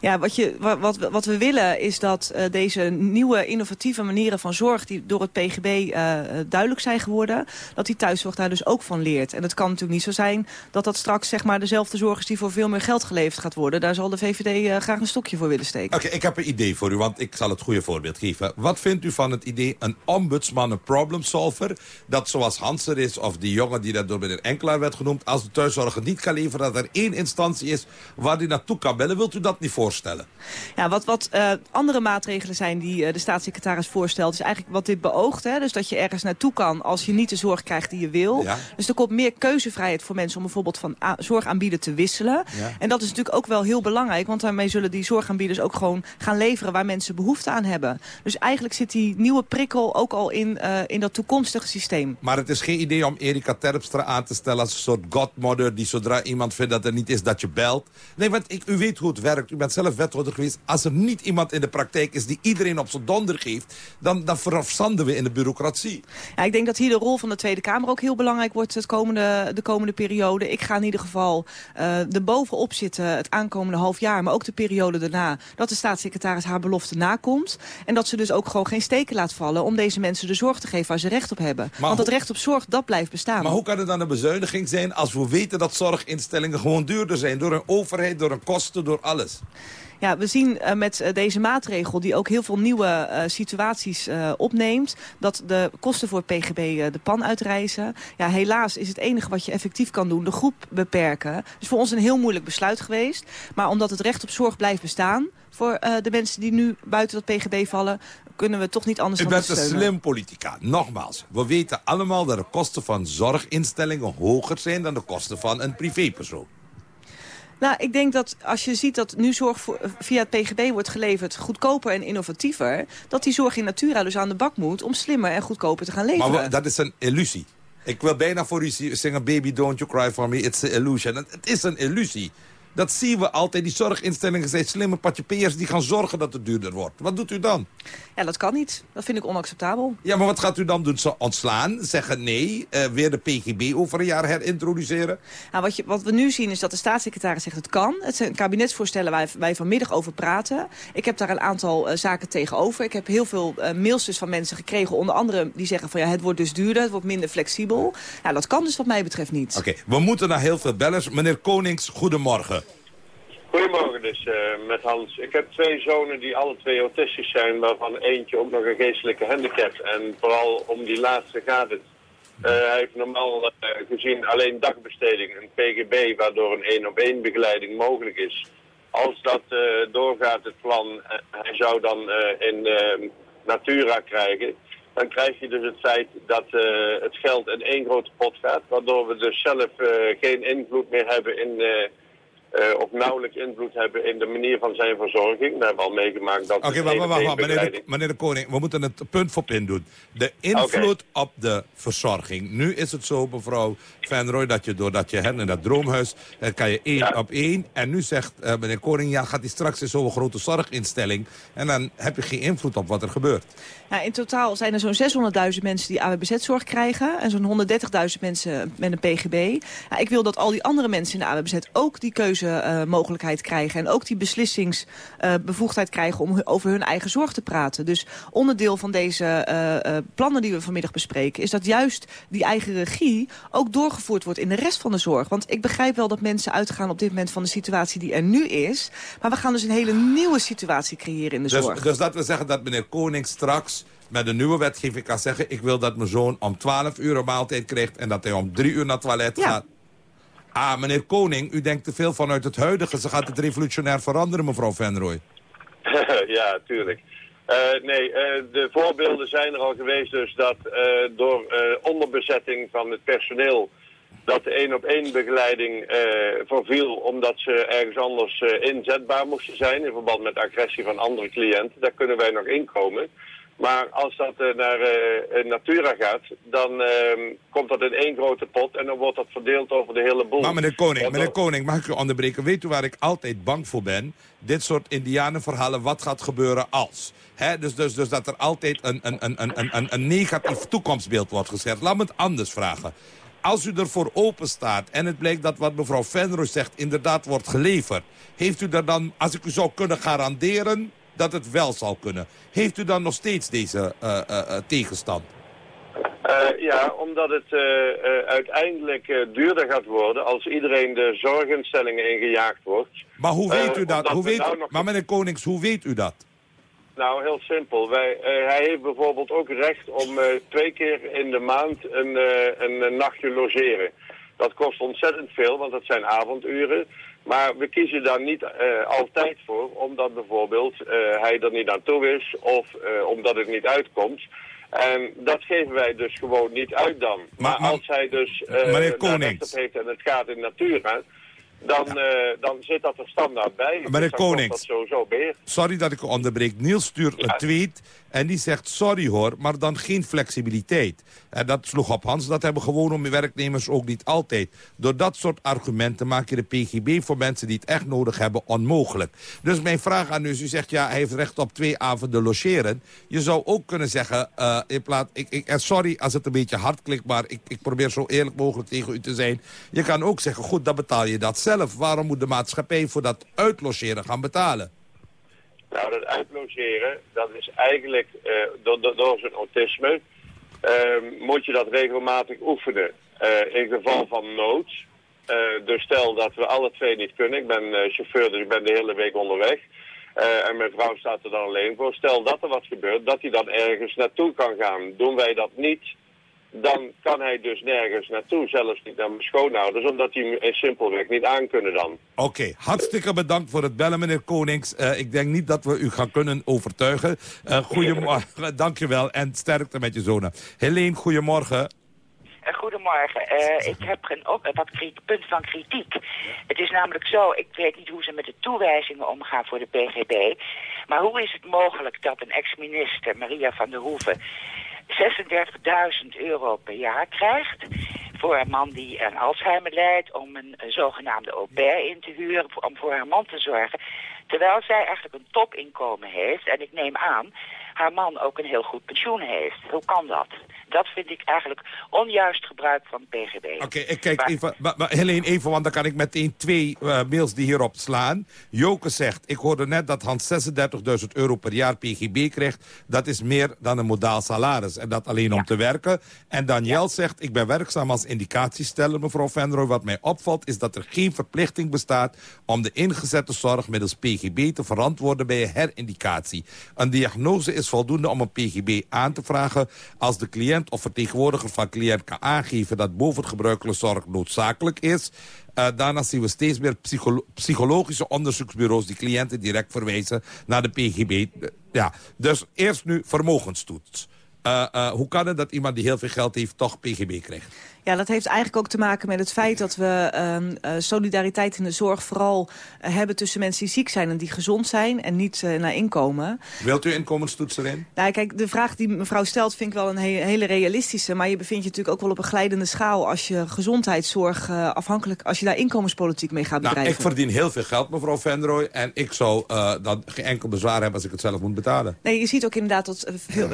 Ja, wat, je, wat, wat we willen is dat uh, deze nieuwe innovatieve manieren van zorg... die door het PGB uh, duidelijk zijn geworden... dat die thuiszorg daar dus ook van leert. En het kan natuurlijk niet zo zijn dat dat straks zeg maar, dezelfde zorg is... die voor veel meer geld geleverd gaat worden. Daar zal de VVD uh, graag een stokje voor willen steken. Oké, ik heb een idee voor u, want ik zal het goede voorbeeld geven. Wat vindt u van het idee een ombudsman, een problem solver... dat zoals Hans er is, of die jongen die dat door meneer Enkelaar werd genoemd... als de thuiszorg niet kan leveren, dat er één instantie is waar die naartoe kan bellen. Wilt u dat niet voorstellen? Ja, wat, wat uh, andere maatregelen zijn die uh, de staatssecretaris voorstelt... is eigenlijk wat dit beoogt. Hè? Dus dat je ergens naartoe kan als je niet de zorg krijgt die je wil. Ja. Dus er komt meer keuzevrijheid voor mensen om bijvoorbeeld van zorgaanbieder te wisselen. Ja. En dat is natuurlijk ook wel heel belangrijk... want daarmee zullen die zorgaanbieders ook gewoon gaan leveren... waar mensen behoefte aan hebben. Dus eigenlijk zit die nieuwe prikkel ook al in, uh, in dat toekomstige systeem. Maar het is geen idee om Erika Terpstra aan te stellen... als een soort godmother die zodra iemand vindt dat er niet is, dat je belt. Nee, want ik, u weet hoe het werkt. U bent zelf wethouder geweest. Als er niet iemand in de praktijk is die iedereen op zijn donder geeft... dan, dan verafzanden we in de bureaucratie. Ja, ik denk dat hier de rol van de Tweede Kamer ook heel belangrijk wordt het komende, de komende periode. Ik ga in ieder geval uh, er bovenop zitten het aankomende half jaar... maar ook de periode daarna, dat de staatssecretaris haar belofte nakomt. En dat ze dus ook gewoon geen steken laat vallen... om deze mensen de zorg te geven waar ze recht op hebben. Maar Want dat recht op zorg, dat blijft bestaan. Maar hoe kan het dan een bezuiniging zijn als we weten dat zorginstellingen gewoon duurder zijn... door een overheid, door een kosten, door alles? Ja, we zien uh, met uh, deze maatregel, die ook heel veel nieuwe uh, situaties opneemt... dat de kosten voor PGB de pan uitreizen. Ja, helaas is het enige wat je effectief kan doen de groep beperken. Het is voor ons een heel moeilijk besluit geweest. Maar omdat het recht op zorg blijft bestaan voor de mensen die nu buiten dat PGB vallen... kunnen we toch niet anders U dan bent een slim politica. Nogmaals, we weten allemaal dat de kosten van zorginstellingen hoger zijn... dan de kosten van een privépersoon. Nou, ik denk dat als je ziet dat nu zorg voor, via het PGB wordt geleverd goedkoper en innovatiever... dat die zorg in Natura dus aan de bak moet om slimmer en goedkoper te gaan leveren. Maar dat is een illusie. Ik wil bijna voor u zingen Baby Don't You Cry For Me, It's an Illusion. Het is een illusie. Dat zien we altijd. Die zorginstellingen zijn slimme patjepeers die gaan zorgen dat het duurder wordt. Wat doet u dan? Ja, dat kan niet. Dat vind ik onacceptabel. Ja, maar wat gaat u dan doen? Zo ontslaan? Zeggen nee? Uh, weer de PGB over een jaar herintroduceren? Nou, wat, je, wat we nu zien is dat de staatssecretaris zegt het kan. Het zijn kabinetsvoorstellen waar wij vanmiddag over praten. Ik heb daar een aantal uh, zaken tegenover. Ik heb heel veel uh, mails dus van mensen gekregen. Onder andere die zeggen van ja, het wordt dus duurder. Het wordt minder flexibel. Ja, dat kan dus wat mij betreft niet. Oké, okay, we moeten naar heel veel bellers. Meneer Konings, goedemorgen. Goedemorgen dus, uh, met Hans. Ik heb twee zonen die alle twee autistisch zijn, waarvan eentje ook nog een geestelijke handicap. En vooral om die laatste gaat het. Uh, hij heeft normaal uh, gezien alleen dagbesteding, een PGB, waardoor een één-op-één begeleiding mogelijk is. Als dat doorgaat, het plan, hij zou dan in Natura krijgen, dan krijg je dus het feit dat het geld in één grote pot gaat, waardoor we dus zelf geen invloed meer hebben in uh, of nauwelijks invloed hebben in de manier van zijn verzorging. We hebben al meegemaakt dat... Oké, okay, wacht, wacht, wacht. Meneer, de, meneer de Koning, we moeten het punt voor punt doen. De invloed okay. op de verzorging. Nu is het zo, mevrouw Van dat je doordat je her in dat droomhuis... Uh, kan je één ja. op één. En nu zegt uh, meneer Koning, ja, gaat hij straks in zo'n grote zorginstelling... en dan heb je geen invloed op wat er gebeurt. Ja, in totaal zijn er zo'n 600.000 mensen die AWBZ-zorg krijgen... en zo'n 130.000 mensen met een PGB. Ja, ik wil dat al die andere mensen in de AWBZ ook die keuze keuzemogelijkheid krijgen. En ook die beslissingsbevoegdheid krijgen om over hun eigen zorg te praten. Dus onderdeel van deze plannen die we vanmiddag bespreken... is dat juist die eigen regie ook doorgevoerd wordt in de rest van de zorg. Want ik begrijp wel dat mensen uitgaan op dit moment van de situatie die er nu is. Maar we gaan dus een hele nieuwe situatie creëren in de dus, zorg. Dus dat we zeggen dat meneer Koning straks met de nieuwe wetgeving kan zeggen... ik wil dat mijn zoon om 12 uur een maaltijd krijgt... en dat hij om 3 uur naar het toilet Ja. gaat. Ah, meneer Koning, u denkt te veel vanuit het huidige. Ze gaat het revolutionair veranderen, mevrouw Venrooy. ja, tuurlijk. Eh, nee, eh, de voorbeelden zijn er al geweest dus dat eh, door onderbezetting van het personeel dat de één op één begeleiding verviel omdat ze ergens anders inzetbaar moesten zijn in verband met agressie van andere cliënten. Daar kunnen wij nog inkomen. Maar als dat eh, naar eh, Natura gaat, dan eh, komt dat in één grote pot en dan wordt dat verdeeld over de hele boel. Maar meneer Koning, meneer Koning, mag ik u onderbreken? Weet u waar ik altijd bang voor ben? Dit soort indianenverhalen, wat gaat gebeuren als? Dus, dus, dus dat er altijd een, een, een, een, een, een negatief toekomstbeeld wordt geschetst. Laat me het anders vragen. Als u ervoor open staat en het blijkt dat wat mevrouw Venro zegt inderdaad wordt geleverd... heeft u er dan, als ik u zou kunnen garanderen dat het wel zal kunnen... heeft u dan nog steeds deze eh, eh, eh, tegenstand? Ja, omdat het uiteindelijk duurder gaat worden als iedereen de zorginstellingen ingejaagd wordt. Maar hoe weet u dat? Hoe we weet, nou nog- maar meneer Konings, hoe weet u dat? Nou, heel simpel. Wij, hij heeft bijvoorbeeld ook recht om twee keer in de maand een, een, een nachtje logeren. Dat kost ontzettend veel, want dat zijn avonduren. Maar we kiezen daar niet eh, altijd voor, omdat bijvoorbeeld eh, hij er niet aan toe is of eh, omdat het niet uitkomt. En dat geven wij dus gewoon niet uit dan. Maar, als hij dus Konings. recht op heeft en het gaat in Natura, dan, dan zit dat er standaard bij. Dus Meneer dan kost Konings. dat sowieso. Sorry dat ik u onderbreek. Niels stuurt een tweet en die zegt sorry hoor, maar dan geen flexibiliteit. En dat sloeg op Hans. Dat hebben gewone werknemers ook niet altijd. Door dat soort argumenten maak je de PGB voor mensen die het echt nodig hebben onmogelijk. Dus mijn vraag aan u is, u zegt ja, hij heeft recht op twee avonden logeren. Je zou ook kunnen zeggen, eh, in plaats, ik, ik, eh, sorry als het een beetje hard klinkt, maar ik, ik probeer zo eerlijk mogelijk tegen u te zijn. Je kan ook zeggen, goed, dan betaal je dat zelf. Waarom moet de maatschappij voor dat uitlogeren gaan betalen? Nou, dat uitlogeren, dat is eigenlijk eh, door, door, zijn autisme, ehm, moet je dat regelmatig oefenen. Eh, in geval van nood. Eh, dus stel dat we alle twee niet kunnen. Ik ben chauffeur, dus ik ben de hele week onderweg. En mijn vrouw staat er dan alleen voor. Stel dat er wat gebeurt, dat hij dan ergens naartoe kan gaan. Doen wij dat niet, dan kan hij dus nergens naartoe. Zelfs niet naar mijn schoonouders, omdat die hem simpelweg niet aankunnen dan. Oké, hartstikke bedankt voor het bellen, meneer Konings. Eh, ik denk niet dat we u gaan kunnen overtuigen. Eh goedemorgen, dankjewel en sterkte met je zonen. Helene, goedemorgen. Eh, Goedemorgen. Eh, ik heb een op, wat punt van kritiek. Het is namelijk zo, ik weet niet hoe ze met de toewijzingen omgaan voor de PGB. Maar hoe is het mogelijk dat een ex-minister, Maria van der Hoeven, 36.000 euro per jaar krijgt voor een man die aan Alzheimer lijdt, om een, eh, zogenaamde au pair in te huren, om voor haar man te zorgen. Terwijl zij eigenlijk een topinkomen heeft, en ik neem aan, haar man ook een heel goed pensioen heeft. Hoe kan dat? Dat vind ik eigenlijk onjuist gebruik van PGB. Oké, ik kijk even, maar, maar Helene, even, want dan kan ik meteen twee eh, mails die hierop slaan. Joke zegt, ik hoorde net dat Hans 36.000 euro per jaar PGB krijgt. Dat is meer dan een modaal salaris. En dat alleen om te werken. En Daniel zegt, ik ben werkzaam als indicatiesteller, mevrouw Venrooy. Wat mij opvalt is dat er geen verplichting bestaat om de ingezette zorg middels PGB te verantwoorden bij een herindicatie. Een diagnose is voldoende om een PGB aan te vragen als de cliënt of vertegenwoordiger van cliënt kan aangeven dat bovengebruikelijke zorg noodzakelijk is. Uh, daarnaast zien we steeds meer psycholo psychologische onderzoeksbureaus die cliënten direct verwijzen naar de PGB. Uh, ja, dus eerst nu vermogenstoets. Uh, uh, hoe kan het dat iemand die heel veel geld heeft toch PGB krijgt? Ja, dat heeft eigenlijk ook te maken met het feit dat we uh, solidariteit in de zorg vooral hebben tussen mensen die ziek zijn en die gezond zijn en niet naar inkomen. Wilt u inkomenstoets erin? Nou, kijk, de vraag die mevrouw stelt vind ik wel een he hele realistische, maar je bevindt je natuurlijk ook wel op een glijdende schaal als je gezondheidszorg afhankelijk, als je daar inkomenspolitiek mee gaat bedrijven. Nou, ik verdien heel veel geld, mevrouw Venrooy, en ik zou dan geen enkel bezwaar hebben als ik het zelf moet betalen. Nee, je ziet ook inderdaad dat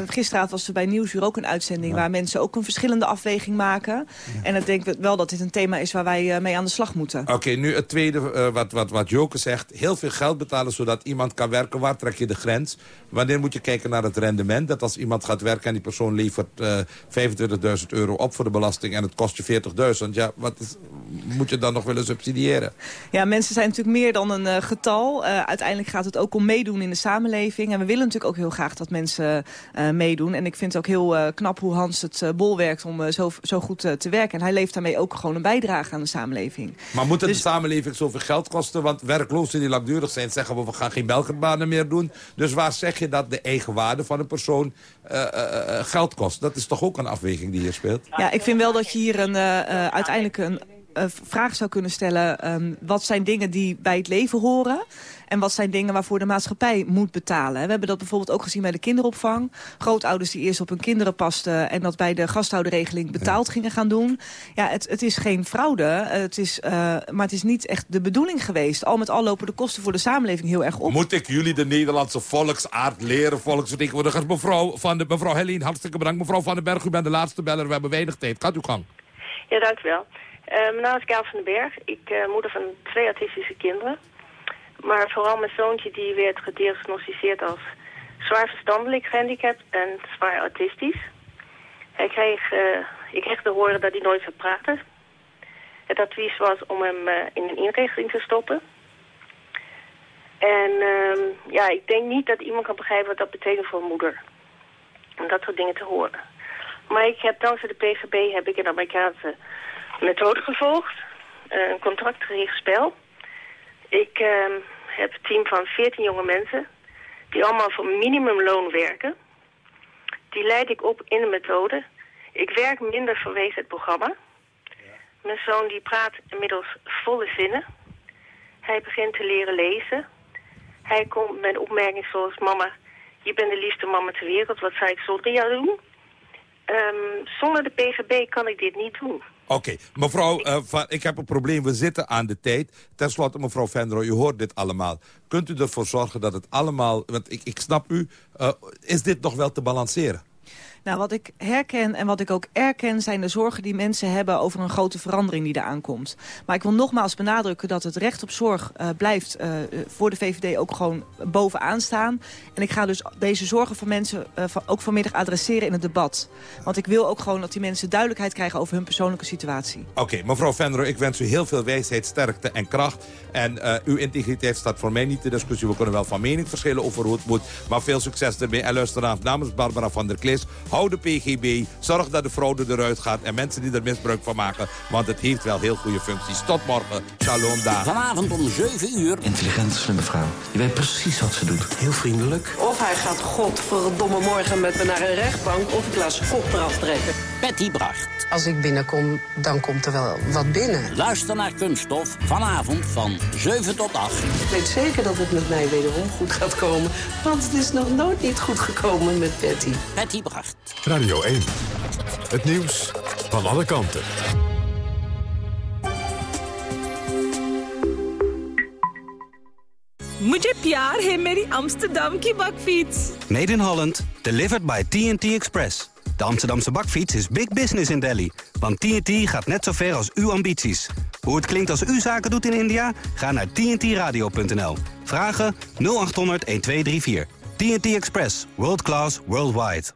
gisteravond was de bij Nieuwsuur ook een uitzending... waar mensen ook een verschillende afweging maken. En ik denk wel dat dit een thema is waar wij mee aan de slag moeten. Oké, nu het tweede wat, wat, wat Joke zegt. Heel veel geld betalen zodat iemand kan werken. Waar trek je de grens? Wanneer moet je kijken naar het rendement? Dat als iemand gaat werken en die persoon levert 25.000 euro op voor de belasting... en het kost je 40.000, ja, wat is, moet je dan nog willen subsidiëren? Ja, mensen zijn natuurlijk meer dan een getal. uiteindelijk gaat het ook om meedoen in de samenleving. En we willen natuurlijk ook heel graag dat mensen meedoen. En ik vind het ook heel uh, knap hoe Hans het uh, bol werkt om zo, zo goed te werken. En hij leeft daarmee ook gewoon een bijdrage aan de samenleving. Maar moet het dus... de samenleving zoveel geld kosten? Want werklozen die langdurig zijn zeggen we, we gaan geen belgerbanen meer doen. Dus waar zeg je dat de eigenwaarde van een persoon geld kost? Dat is toch ook een afweging die hier speelt? Ja, ik vind wel dat je hier een, uiteindelijk een vraag zou kunnen stellen... Um, wat zijn dingen die bij het leven horen... En wat zijn dingen waarvoor de maatschappij moet betalen? We hebben dat bijvoorbeeld ook gezien bij de kinderopvang. Grootouders die eerst op hun kinderen pasten... en dat bij de gasthouderregeling betaald gingen gaan doen. Ja, het, het is geen fraude, het is, uh, maar het is niet echt de bedoeling geweest. Al met al lopen de kosten voor de samenleving heel erg op. Moet ik jullie de Nederlandse volksaard leren, volksvertegenwoordigers? Mevrouw, van de, mevrouw Helene, hartstikke bedankt. Mevrouw Van den Berg, u bent de laatste beller. We hebben weinig tijd. Gaat uw gang. Ja, dank u wel. Uh, mijn naam is Gaal van den Berg. Ik uh, moeder van twee autistische kinderen. Maar vooral mijn zoontje die werd gediagnosticeerd als zwaar verstandelijk gehandicapt en zwaar autistisch. Hij kreeg, uh, ik kreeg te horen dat hij nooit zou praten. Het advies was om hem uh, in een inrichting te stoppen. En uh, ja, ik denk niet dat iemand kan begrijpen wat dat betekent voor een moeder. Om dat soort dingen te horen. Maar ik heb dankzij de PVB heb ik een Amerikaanse methode gevolgd. een contractgericht spel. Ik uh, heb een team van 14 jonge mensen die allemaal voor minimumloon werken. Die leid ik op in de methode. Ik werk minder vanwege het programma. Mijn zoon die praat inmiddels volle zinnen. Hij begint te leren lezen. Hij komt met opmerkingen zoals... Mama, je bent de liefste mama ter wereld. Wat zou ik zonder jou doen? Um, zonder de PVB kan ik dit niet doen. Oké, mevrouw, uh, van, ik heb een probleem. We zitten aan de tijd. Ten slotte, mevrouw Vendro, u hoort dit allemaal. Kunt u ervoor zorgen dat het allemaal... Want ik, ik snap u, uh, is dit nog wel te balanceren? Nou, wat ik herken en wat ik ook erken... zijn de zorgen die mensen hebben over een grote verandering die eraan komt. Maar ik wil nogmaals benadrukken dat het recht op zorg uh, blijft uh, voor de VVD ook gewoon bovenaan staan. En ik ga dus deze zorgen van mensen uh, van, ook vanmiddag adresseren in het debat. Want ik wil ook gewoon dat die mensen duidelijkheid krijgen over hun persoonlijke situatie. Oké, okay, mevrouw Venro, ik wens u heel veel wijsheid, sterkte en kracht. En uw integriteit staat voor mij niet de discussie. We kunnen wel van mening verschillen over hoe het moet. Maar veel succes ermee. En namens Barbara van der Klees... Hou de PGB, zorg dat de fraude eruit gaat... en mensen die er misbruik van maken, want het heeft wel heel goede functies. Tot morgen. Shalom daar. Vanavond om 7 uur. Intelligente, slimme vrouw. Je weet precies wat ze doet. Heel vriendelijk. Of hij gaat godverdomme morgen met me naar een rechtbank... of ik laat zijn kop eraf trekken. Betty Bracht. Als ik binnenkom, dan komt er wel wat binnen. Luister naar Kunststof vanavond van 7 tot 8. Ik weet zeker dat het met mij wederom goed gaat komen. Want het is nog nooit niet goed gekomen met Betty. Betty Bracht. Radio 1. Het nieuws van alle kanten. Mujhe heen hai die Amsterdam bakfiets. Made in Holland, delivered by TNT Express. De Amsterdamse bakfiets is big business in Delhi. Want TNT gaat net zo ver als uw ambities. Hoe het klinkt als u zaken doet in India? Ga naar tntradio.nl. Vragen 0800 1234. TNT Express. World class, worldwide.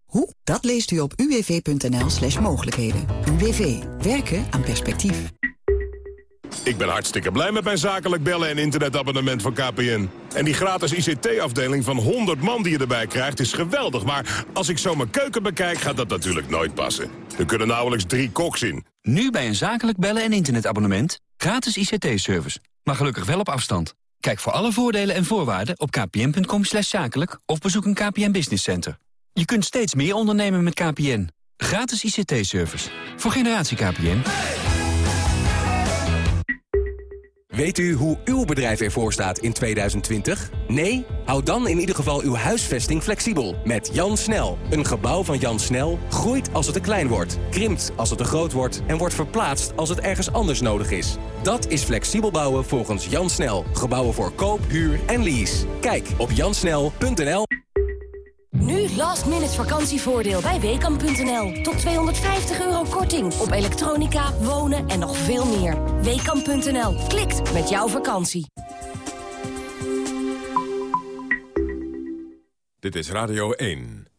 Hoe? Dat leest u op uwv.nl slash mogelijkheden. UWV. Werken aan perspectief. Ik ben hartstikke blij met mijn zakelijk bellen en internetabonnement van KPN. En die gratis ICT-afdeling van 100 man die je erbij krijgt is geweldig. Maar als ik zo mijn keuken bekijk, gaat dat natuurlijk nooit passen. Er kunnen nauwelijks drie koks in. Nu bij een zakelijk bellen en internetabonnement. Gratis ICT-service. Maar gelukkig wel op afstand. Kijk voor alle voordelen en voorwaarden op kpn.com zakelijk... of bezoek een KPN Business Center. Je kunt steeds meer ondernemen met KPN. Gratis ICT-service. Voor generatie KPN. Weet u hoe uw bedrijf ervoor staat in 2020? Nee? Houd dan in ieder geval uw huisvesting flexibel. Met Jan Snel. Een gebouw van Jan Snel groeit als het te klein wordt. Krimpt als het te groot wordt. En wordt verplaatst als het ergens anders nodig is. Dat is flexibel bouwen volgens Jan Snel. Gebouwen voor koop, huur en lease. Kijk op jansnel.nl. Nu last minute vakantievoordeel bij Weekamp.nl. Tot 250 euro korting op elektronica, wonen en nog veel meer. Weekamp.nl. Klikt met jouw vakantie. Dit is Radio 1.